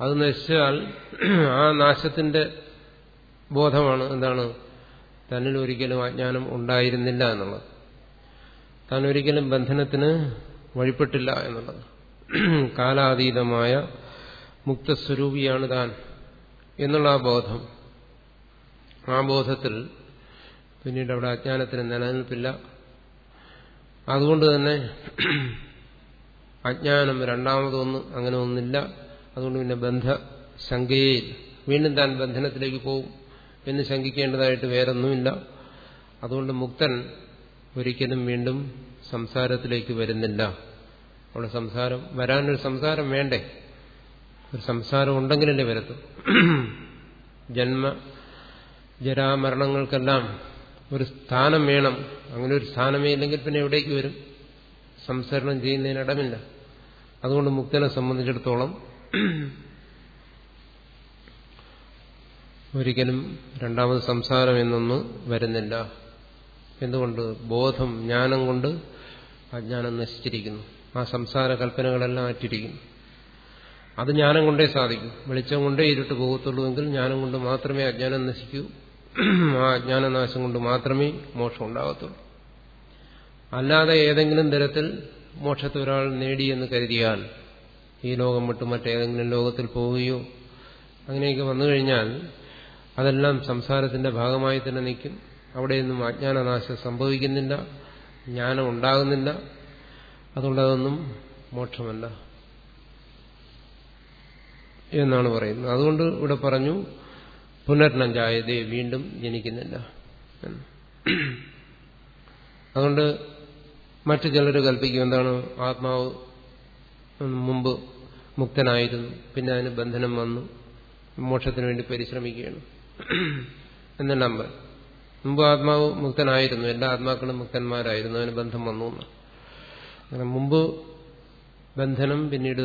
അത് നശിച്ചാൽ ആ നാശത്തിന്റെ ബോധമാണ് എന്താണ്? തന്നിൽ ഒരിക്കലും അജ്ഞാനം ഉണ്ടായിരുന്നില്ല എന്നുള്ളത്. താൻ ഒരിക്കലും ബന്ധനത്തിന് വഴിപ്പെട്ടില്ല എന്നുള്ളത്. കാലാതീതമായ മുക്തസ്വരൂപിയാണ് താൻ. എന്നുള്ള ആ ബോധം ആ ബോധത്തിൽ പിന്നീട് അവിടെ അജ്ഞാനത്തിന് നിലനിൽപ്പില്ല. അതുകൊണ്ട് തന്നെ അജ്ഞാനം രണ്ടാമതൊന്നും അങ്ങനെ ഒന്നില്ല. അതുകൊണ്ട് പിന്നെ ബന്ധ ശങ്കയെ വീണ്ടും താൻ ബന്ധനത്തിലേക്ക് പോകും എന്ന് ശങ്കിക്കേണ്ടതായിട്ട് വേറൊന്നുമില്ല. അതുകൊണ്ട് മുക്തൻ ഒരിക്കലും വീണ്ടും സംസാരത്തിലേക്ക് വരുന്നില്ല. അവിടെ സംസാരം വരാനൊരു സംസാരം വേണ്ടേ? ഒരു സംസാരം ഉണ്ടെങ്കിലല്ലേ വരത്തു. ജന്മ ജരാമരണങ്ങൾക്കെല്ലാം ഒരു സ്ഥാനം വേണം. അങ്ങനെ ഒരു സ്ഥാനമേ ഇല്ലെങ്കിൽ പിന്നെ എവിടേക്ക് വരും? സംസരണം ചെയ്യുന്നതിന് ഇടമില്ല അതുകൊണ്ട് മുക്തനെ സംബന്ധിച്ചിടത്തോളം ഒരിക്കലും രണ്ടാമത് സംസാരം എന്നൊന്നും വരുന്നില്ല. എന്തുകൊണ്ട്? ബോധം ജ്ഞാനം കൊണ്ട് അജ്ഞാനം നശിച്ചിരിക്കുന്നു. ആ സംസാര കൽപ്പനകളെല്ലാം അറ്റിരിക്കുന്നു അത് ജ്ഞാനം കൊണ്ടേ സാധിക്കും. വെളിച്ചം കൊണ്ടേ ഇരുട്ട് പോകത്തുള്ളൂ എങ്കിൽ ജ്ഞാനം കൊണ്ട് മാത്രമേ അജ്ഞാനം നശിക്കൂ. ആ അജ്ഞാനനാശം കൊണ്ട് മാത്രമേ മോക്ഷം ഉണ്ടാകത്തുള്ളൂ. അല്ലാതെ ഏതെങ്കിലും തരത്തിൽ മോക്ഷത്തെ ഒരാൾ നേടിയെന്ന് കരുതിയാൽ ഈ ലോകം വിട്ട് മറ്റേതെങ്കിലും ലോകത്തിൽ പോവുകയോ അങ്ങനെയൊക്കെ വന്നു കഴിഞ്ഞാൽ അതെല്ലാം സംസാരത്തിന്റെ ഭാഗമായി തന്നെ നിൽക്കും. അവിടെയൊന്നും അജ്ഞാനനാശം സംഭവിക്കുന്നില്ല ജ്ഞാനം ഉണ്ടാകുന്നില്ല. അതുകൊണ്ട് അതൊന്നും മോക്ഷമല്ല. എന്നാണ് പറയുന്നത്. അതുകൊണ്ട് ഇവിടെ പറഞ്ഞു പുനർനഞ്ചായതേ വീണ്ടും ജനിക്കുന്നില്ല. അതുകൊണ്ട് മറ്റു ചിലർ കൽപ്പിക്കും എന്താണ് ആത്മാവ് മുമ്പ് മുക്തനായിരുന്നു പിന്നെ അതിന് ബന്ധനം വന്നു മോക്ഷത്തിന് വേണ്ടി പരിശ്രമിക്കുകയാണ്. എന്നെല്ലാം പറയും മുമ്പ് ആത്മാവ് മുക്തനായിരുന്നു എല്ലാ ആത്മാക്കളും മുക്തന്മാരായിരുന്നു അതിന് ബന്ധം വന്നു അങ്ങനെ മുമ്പ് ബന്ധനം പിന്നീട്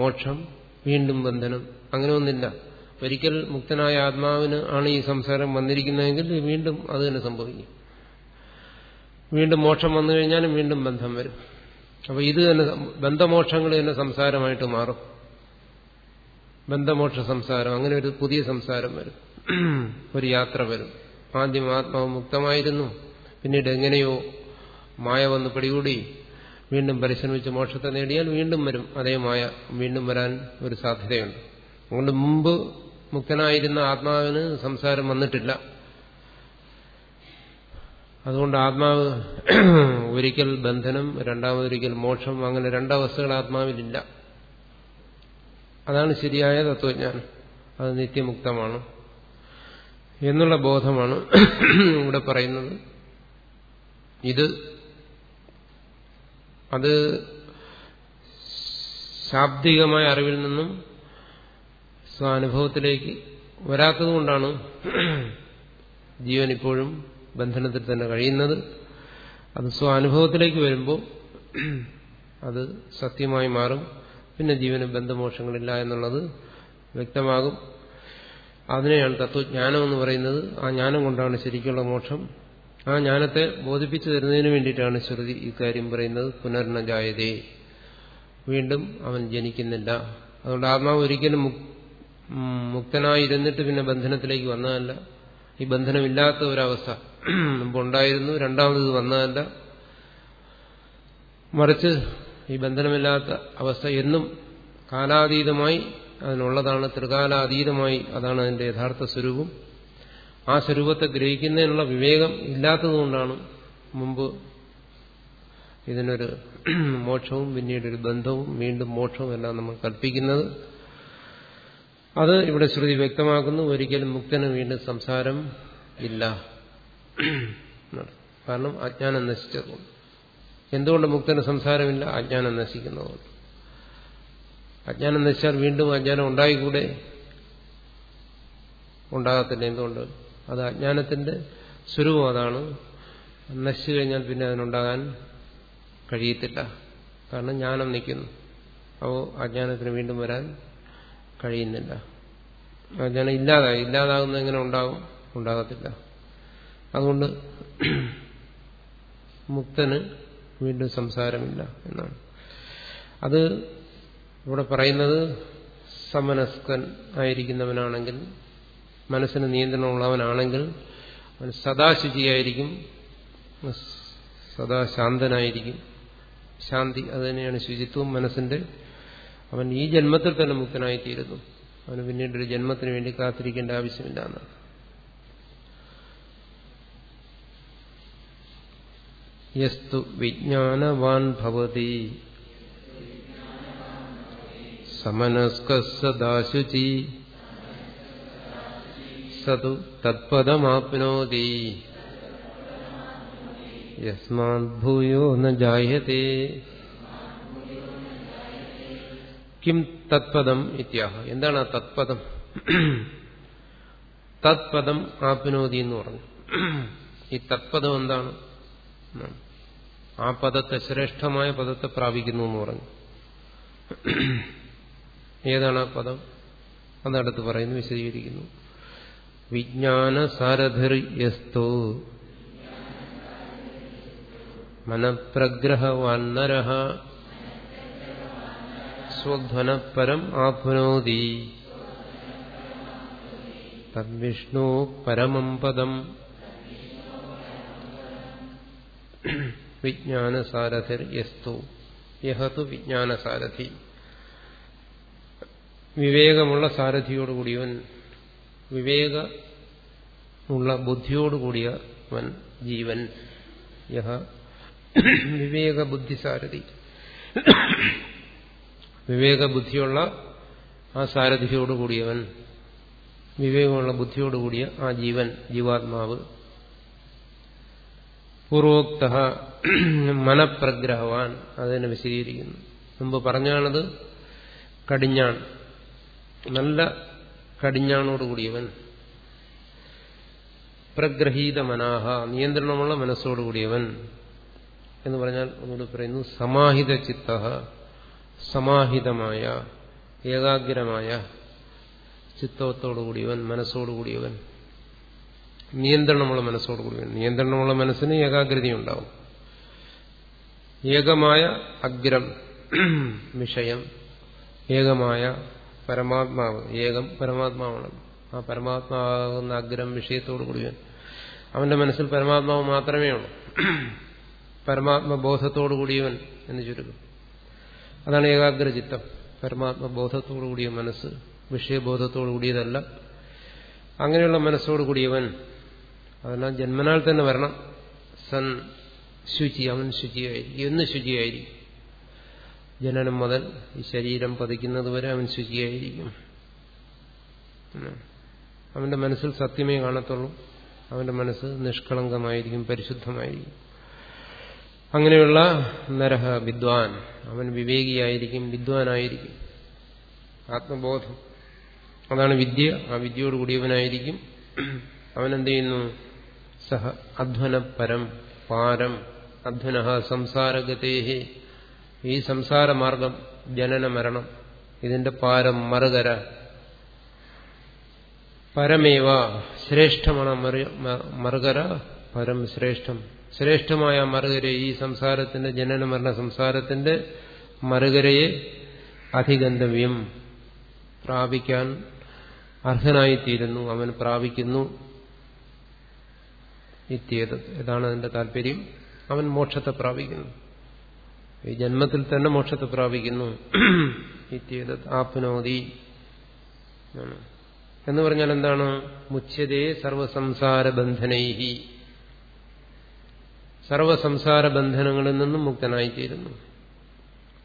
മോക്ഷം വീണ്ടും ബന്ധനം. അങ്ങനെ ഒന്നില്ല. ഒരിക്കൽ മുക്തനായ ആത്മാവിന് ആണ് ഈ സംസാരം വന്നിരിക്കുന്നതെങ്കിൽ വീണ്ടും അത് തന്നെ സംഭവിക്കും. വീണ്ടും മോക്ഷം വന്നു കഴിഞ്ഞാലും വീണ്ടും ബന്ധം വരും. അപ്പൊ ഇത് തന്നെ ബന്ധമോക്ഷങ്ങൾ തന്നെ സംസാരമായിട്ട് മാറും. ബന്ധമോക്ഷ സംസാരം അങ്ങനെ ഒരു പുതിയ സംസാരം വരും. ഒരു യാത്ര വരും. ആദ്യം ആത്മാവ് മുക്തമായിരുന്നു. പിന്നീട് എങ്ങനെയോ മായ വന്ന് പിടികൂടി. വീണ്ടും പരിശ്രമിച്ച് മോക്ഷത്തെ നേടിയാൽ വീണ്ടും വരും. അതേ മായ വീണ്ടും വരാൻ ഒരു സാധ്യതയുണ്ട്. അതുകൊണ്ട് മുമ്പ് മുക്തനായിരുന്ന ആത്മാവിന് സംസാരം വന്നിട്ടില്ല. അതുകൊണ്ട് ആത്മാവ് ഒരിക്കൽ ബന്ധനം രണ്ടാമതൊരിക്കൽ മോക്ഷം അങ്ങനെ രണ്ടവസ്ഥകൾ ആത്മാവിലില്ല. അതാണ് ശരിയായ തത്വജ്ഞാനം. അത് നിത്യമുക്തമാണ് എന്നുള്ള ബോധമാണ് ഇവിടെ പറയുന്നത്. ഇത് അത് ശാബ്ദികമായ അറിവിൽ നിന്നും സ്വാനുഭവത്തിലേക്ക് വരാത്തതുകൊണ്ടാണ് ജീവൻ ഇപ്പോഴും ബന്ധനത്തിൽ തന്നെ കഴിയുന്നത്. അത് സ്വാനുഭവത്തിലേക്ക് വരുമ്പോൾ അത് സത്യമായി മാറും. പിന്നെ ജീവന് ബന്ധമോക്ഷങ്ങളില്ല എന്നുള്ളത് വ്യക്തമാകും. അതിനെയാണ് തത്വജ്ഞാനം എന്ന് പറയുന്നത്. ആ ജ്ഞാനം കൊണ്ടാണ് ശരിക്കുള്ള മോക്ഷം ആ ജ്ഞാനത്തെ ബോധിപ്പിച്ചു തരുന്നതിന് വേണ്ടിയിട്ടാണ് ശ്രുതി ഇക്കാര്യം പറയുന്നത്. പുനർനജായതേ. വീണ്ടും അവൻ ജനിക്കുന്നില്ല. അതുകൊണ്ട് ആത്മാവ് ഒരിക്കലും മുക്തനായിരുന്നിട്ട് പിന്നെ ബന്ധനത്തിലേക്ക് വന്നതല്ല. ഈ ബന്ധനമില്ലാത്ത ഒരവസ്ഥ മുമ്പുണ്ടായിരുന്നു രണ്ടാമത് വന്നതല്ല. മറിച്ച് ഈ ബന്ധനമില്ലാത്ത അവസ്ഥ എന്നും കാലാതീതമായി അതിനുള്ളതാണ്. ത്രികാലാതീതമായി അതാണ് അതിന്റെ യഥാർത്ഥ സ്വരൂപം. ആ സ്വരൂപത്തെ ഗ്രഹിക്കുന്നതിനുള്ള വിവേകം ഇല്ലാത്തതുകൊണ്ടാണ് മുമ്പ് ഇതിനൊരു മോക്ഷവും പിന്നീട് ഒരു ബന്ധവും വീണ്ടും മോക്ഷവും എല്ലാം നമ്മൾ കൽപ്പിക്കുന്നത്. അത് ഇവിടെ ശ്രുതി വ്യക്തമാക്കുന്നു. ഒരിക്കലും മുക്തന് വീണ്ടും സംസാരം ഇല്ല. കാരണം അജ്ഞാനം നശിച്ചതുകൊണ്ട്. എന്തുകൊണ്ട് മുക്തന് സംസാരമില്ല? അജ്ഞാനം നശിക്കുന്നതുകൊണ്ട്. അജ്ഞാനം നശിച്ചാൽ വീണ്ടും അജ്ഞാനം ഉണ്ടായിക്കൂടെ? ഉണ്ടാകത്തില്ല. എന്തുകൊണ്ട്? അത് അജ്ഞാനത്തിന്റെ സ്വരൂപം അതാണ്. നശിച്ചു കഴിഞ്ഞാൽ പിന്നെ അതിനുണ്ടാകാൻ കഴിയത്തില്ല. കാരണം ജ്ഞാനം നിൽക്കുന്നു. അപ്പോൾ അജ്ഞാനത്തിന് വീണ്ടും വരാൻ കഴിയുന്നില്ല. അജ്ഞാനം ഇല്ലാതായി ഇല്ലാതാകുന്നത് എങ്ങനെ ഉണ്ടാകും? ഉണ്ടാകത്തില്ല. അതുകൊണ്ട് മുക്തന് വീണ്ടും സംസാരമില്ല എന്നാണ്. അത് ഇവിടെ പറയുന്നത് സമനസ്കൻ ആയിരിക്കുന്നവനാണെങ്കിൽ മനസ്സിന് നിയന്ത്രണമുള്ളവനാണെങ്കിൽ അവൻ സദാ ശുചിയായിരിക്കും സദാ ശാന്തനായിരിക്കും ശാന്തി അത് തന്നെയാണ് ശുചിത്വം മനസ്സിന്റെ. അവൻ ഈ ജന്മത്തിൽ തന്നെ മുക്തനായിത്തീരുന്നു. അവന് പിന്നീട് ഒരു ജന്മത്തിന് വേണ്ടി കാത്തിരിക്കേണ്ട ആവശ്യമില്ല യസ്തു വിജ്ഞാനവാൻ ഭവതി. സമനസ്ക സദാശുചി സതു തത്പദമാപ്നോതി. യസ്മാത് ഭൂയോ ന കിം തത്പദം ഇത്യാഹ. എന്താണ് ആ തത്പദം? തത്പദം ആപ്നോതി എന്ന് പറഞ്ഞു. ഈ തത്പദം എന്താണ്? ആ പദത്തെ ശ്രേഷ്ഠമായ പദത്തെ പ്രാപിക്കുന്നു എന്ന് പറഞ്ഞു. ഏതാണ് ആ പദം? അതടുത്ത് പറയുന്നു വിശദീകരിക്കുന്നു. വിജ്ഞാന സാരഥിർ യസ്തോ മനഃപ്രഗ്രഹവാന്നര സ്വധ്വനപരം ആപ്നോതി. തദ്വിഷ്ണു പരമം പദം. വിജ്ഞാനസാരഥിർയസ്തോ. യഹതു വിജ്ഞാനസാരഥി. വിവേകമുള്ള സാരഥിയോടുകൂടിയവൻ വിവേകമുള്ള ബുദ്ധിയോടുകൂടിയവൻ ജീവൻ. യഹ വിവേക ബുദ്ധിസാരഥി വിവേക ബുദ്ധിയുള്ള ആ സാരഥിയോടുകൂടിയവൻ വിവേകമുള്ള ബുദ്ധിയോടുകൂടിയ ആ ജീവൻ ജീവാത്മാവ്. പൂർവോക്ത മനപ്രഗ്രഹവാൻ അതിനെ വിശദീകരിക്കുന്നു. മുമ്പ് പറഞ്ഞാണത് കടിഞ്ഞാൺ. നല്ല കടിഞ്ഞാണോടുകൂടിയവൻ. പ്രഗ്രഹീത മനാഹ നിയന്ത്രണമുള്ള മനസ്സോടുകൂടിയവൻ എന്ന് പറഞ്ഞാൽ ഒന്നുകൂടി പറയുന്നു സമാഹിത ചിത്ത സമാഹിതമായ ഏകാഗ്രമായ ചിത്തത്തോടുകൂടിയവൻ മനസ്സോടുകൂടിയവൻ. നിയന്ത്രണമുള്ള മനസ്സോടുകൂടിയവൻ. നിയന്ത്രണമുള്ള മനസ്സിന് ഏകാഗ്രതയുണ്ടാവും. ഏകമായ അഗ്രം വിഷയം. ഏകമായ പരമാത്മാവ് ഏകം പരമാത്മാവാണ്. ആ പരമാത്മാവാകുന്ന അഗ്രം വിഷയത്തോടു കൂടിയവൻ അവന്റെ മനസ്സിൽ പരമാത്മാവ് മാത്രമേ ഉള്ളൂ. പരമാത്മബോധത്തോടു കൂടിയവൻ എന്ന് ചുരുക്കം. അതാണ് ഏകാഗ്ര ഏകാഗ്രചിത്തം പരമാത്മബോധത്തോടു കൂടിയ മനസ്സ് വിഷയബോധത്തോടു കൂടിയതല്ല. അങ്ങനെയുള്ള മനസ്സോടു കൂടിയവൻ അതെല്ലാം ജന്മനാൽ തന്നെ വരണം. സൻ ശുചി അവൻ ശുചിയായിരിക്കും. എന്ന് ശുചിയായിരിക്കും. ജനനം മുതൽ ഈ ശരീരം പതിക്കുന്നത് വരെ അവൻ ശുചിയായിരിക്കും. അവന്റെ മനസ്സിൽ സത്യമേ കാണത്തുള്ളൂ. അവന്റെ മനസ്സ് നിഷ്കളങ്കമായിരിക്കും പരിശുദ്ധമായിരിക്കും. അങ്ങനെയുള്ള നരഹ വിദ്വാൻ. അവൻ വിവേകിയായിരിക്കും വിദ്വാനായിരിക്കും. ആത്മബോധം. അതാണ് വിദ്യ. ആ വിദ്യയോട് കൂടിയവനായിരിക്കും. അവൻ അവനെന്ത് ചെയ്യുന്നു? സഹ അധ്വന പരം. പാരം അധ്വന സംസാരഗതേഹി ഈ സംസാരമാർഗം ജനന മരണം ഇതിന്റെ പാരം മറുകര. പരമേവ ശ്രേഷ്ഠമാണ് മറുകര പരം ശ്രേഷ്ഠം. ശ്രേഷ്ഠമായ മറുകര ഈ സംസാരത്തിന്റെ ജനന മരണ സംസാരത്തിന്റെ മറുകരയെ അധിഗന്ധവ്യം പ്രാപിക്കാൻ അർഹനായിത്തീരുന്നു അവൻ പ്രാപിക്കുന്നു ഇതാണ് അതിന്റെ താല്പര്യം. അവൻ മോക്ഷത്തെ പ്രാപിക്കുന്നു. ഈ ജന്മത്തിൽ തന്നെ മോക്ഷത്തെ പ്രാപിക്കുന്നു. ആപ്നോതി എന്ന് പറഞ്ഞാൽ എന്താണ്? മുച്ഛതേ സർവസംസാര ബന്ധനൈഹി. സർവസംസാര ബന്ധനങ്ങളിൽ നിന്നും മുക്തനായിത്തീരുന്നു.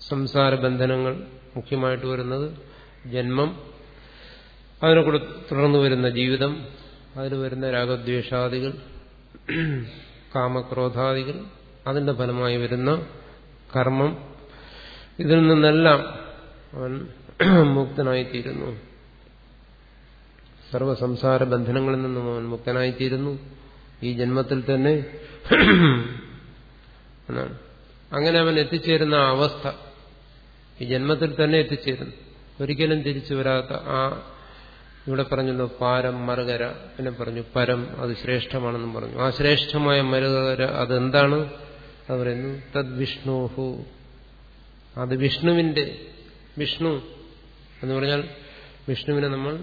സംസാര ബന്ധനങ്ങൾ മുഖ്യമായിട്ട് വരുന്നത് ജന്മം അതിനെ കൂടെ തുടർന്ന് വരുന്ന ജീവിതം അതിൽ വരുന്ന രാഗദ്വേഷാദികൾ കാമക്രോധാദികൾ അതിന്റെ ഫലമായി വരുന്ന കർമ്മം. ഇതിൽ നിന്നെല്ലാം അവൻ <clears throat> മുക്തനായിത്തീരുന്നു. സർവസംസാര ബന്ധനങ്ങളിൽ നിന്നും അവൻ മുക്തനായിത്തീരുന്നു. ഈ ജന്മത്തിൽ തന്നെ <clears throat> അങ്ങനെ അവൻ എത്തിച്ചേരുന്ന അവസ്ഥ ഈ ജന്മത്തിൽ തന്നെ എത്തിച്ചേരുന്നു. ഒരിക്കലും തിരിച്ചു വരാത്ത ആ ഇവിടെ പറഞ്ഞല്ലോ പാരം മറുകര പിന്നെ പറഞ്ഞു പരം അത് ശ്രേഷ്ഠമാണെന്നും പറഞ്ഞു. ആ ശ്രേഷ്ഠമായ മറുകര അതെന്താണ്? അത് പറയുന്നു തദ് വിഷ്ണുഹു അത് വിഷ്ണുവിന്റെ വിഷ്ണു എന്ന് പറഞ്ഞാൽ വിഷ്ണുവിനെ നമ്മൾ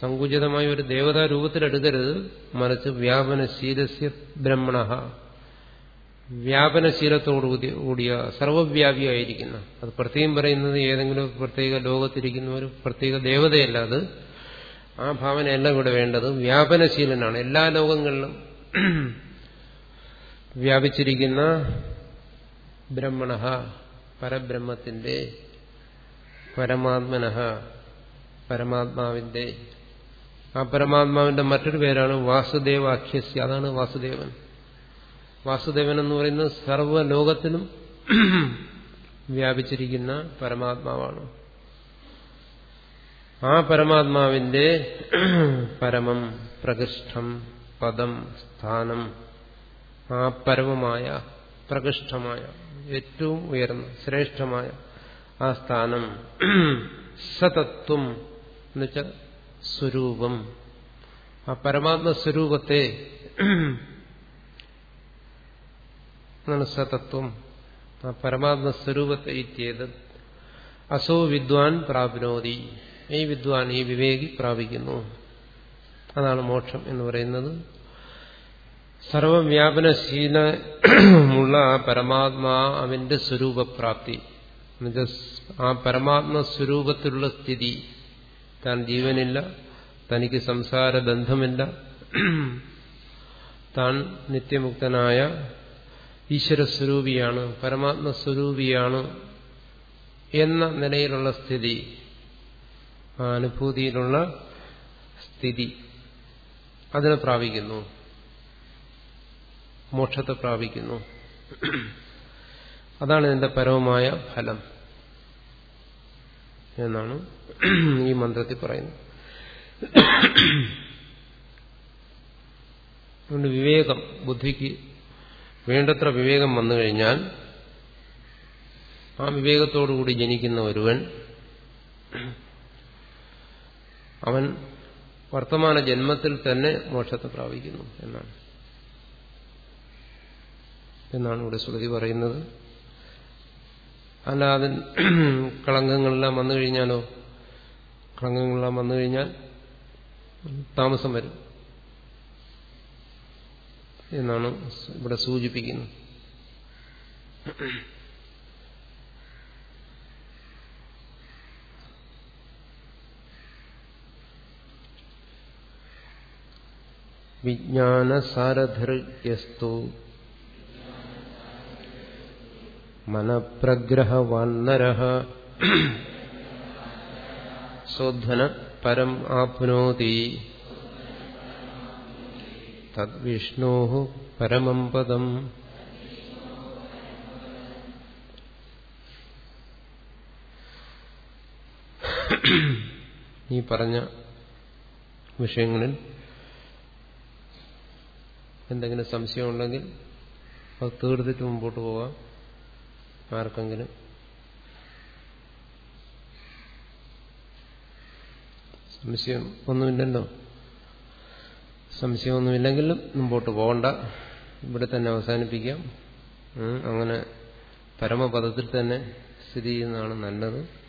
സങ്കുചിതമായ ഒരു ദേവതാ രൂപത്തിലെടുക്കരുത് മറിച്ച് വ്യാപനശീലസ്യ ബ്രഹ്മണ. വ്യാപനശീലത്തോടു കൂടിയ സർവവ്യാപിയായിരിക്കുന്ന അത് പ്രത്യേകം പറയുന്നത് ഏതെങ്കിലും പ്രത്യേക ലോകത്തിരിക്കുന്ന ഒരു പ്രത്യേക ദേവതയല്ല അത്. ആ ഭാവനയല്ല ഇവിടെ വേണ്ടത്. വ്യാപനശീലനാണ്. എല്ലാ ലോകങ്ങളിലും വ്യാപിച്ചിരിക്കുന്ന ബ്രഹ്മണ പരബ്രഹ്മത്തിന്റെ പരമാത്മന പരമാത്മാവിന്റെ. ആ പരമാത്മാവിന്റെ മറ്റൊരു പേരാണ് വാസുദേവാഖ്യസ്യ. അതാണ് വാസുദേവൻ. വാസുദേവൻ എന്ന് പറയുന്നത് സർവലോകത്തിലും <clears throat> വ്യാപിച്ചിരിക്കുന്ന പരമാത്മാവാണ്. ആ പരമാത്മാവിന്റെ <clears throat> പരമം പ്രകൃഷ്ടം പദം സ്ഥാനം ആ പരമമായ പ്രകൃഷ്ടമായ ഏറ്റവും ഉയർന്ന ശ്രേഷ്ഠമായ ആ സ്ഥാനം സതത്വം എന്നുവെച്ചാൽ സ്വരൂപം. ആ പരമാത്മസ്വരൂപത്തെ സതത്വം. ആ പരമാത്മസ്വരൂപത്തെ ഇത്യേത് അസോ വിദ്വാൻ പ്രാപ്നോതി. ഈ വിദ്വാൻ ഈ വിവേകി പ്രാപിക്കുന്നു. അതാണ് മോക്ഷം എന്ന് പറയുന്നത്. സർവവ്യാപനശീലമുള്ള ആ പരമാത്മാ അവന്റെ സ്വരൂപപ്രാപ്തി. ആ പരമാത്മ സ്വരൂപത്തിലുള്ള സ്ഥിതി. താൻ ജീവനില്ല തനിക്ക് സംസാര ബന്ധമില്ല താൻ നിത്യമുക്തനായ ഈശ്വരസ്വരൂപിയാണ് പരമാത്മസ്വരൂപിയാണ് എന്ന നിലയിലുള്ള സ്ഥിതി. ആ അനുഭൂതിയിലുള്ള സ്ഥിതി. അതിനെ പ്രാപിക്കുന്നു. മോക്ഷത്തെ പ്രാപിക്കുന്നു. അതാണ് ഇതിന്റെ പരമമായ ഫലം എന്നാണ് ഈ മന്ത്രത്തിൽ പറയുന്നത്. അതുകൊണ്ട് വിവേകം ബുദ്ധിക്ക് വേണ്ടത്ര വിവേകം വന്നു കഴിഞ്ഞാൽ ആ വിവേകത്തോടുകൂടി ജനിക്കുന്ന ഒരുവൻ അവൻ വർത്തമാന ജന്മത്തിൽ തന്നെ മോക്ഷത്തെ പ്രാപിക്കുന്നു എന്നാണ്. എന്നാണ് ഇവിടെ ശ്രുതി പറയുന്നത്. അല്ല അതിൽ <clears throat> കളങ്കങ്ങളെല്ലാം വന്നു കഴിഞ്ഞാലോ? കളങ്കങ്ങളെല്ലാം വന്നു കഴിഞ്ഞാൽ താമസം വരും. എന്നാണ് ഇവിടെ സൂചിപ്പിക്കുന്നത്. വിജ്ഞാനസാരഥൃയസ്തു മനപ്രഗ്രഹവാന്നര ശോധന പരം ആപ്നോതി. തദ്വിഷ്ണോ പരമം പദം. ഈ പറഞ്ഞ വിഷയങ്ങളിൽ എന്തെങ്കിലും സംശയമുണ്ടെങ്കിൽ അത് തീർത്തിട്ട് മുമ്പോട്ട് പോകാം ആർക്കെങ്കിലും? സംശയം ഒന്നുമില്ലല്ലോ. സംശയമൊന്നുമില്ലെങ്കിലും മുമ്പോട്ട് പോകണ്ട. ഇവിടെ തന്നെ അവസാനിപ്പിക്കാം. അങ്ങനെ പരമപദത്തിൽ തന്നെ സ്ഥിതി ചെയ്യുന്നതാണ് നല്ലത്.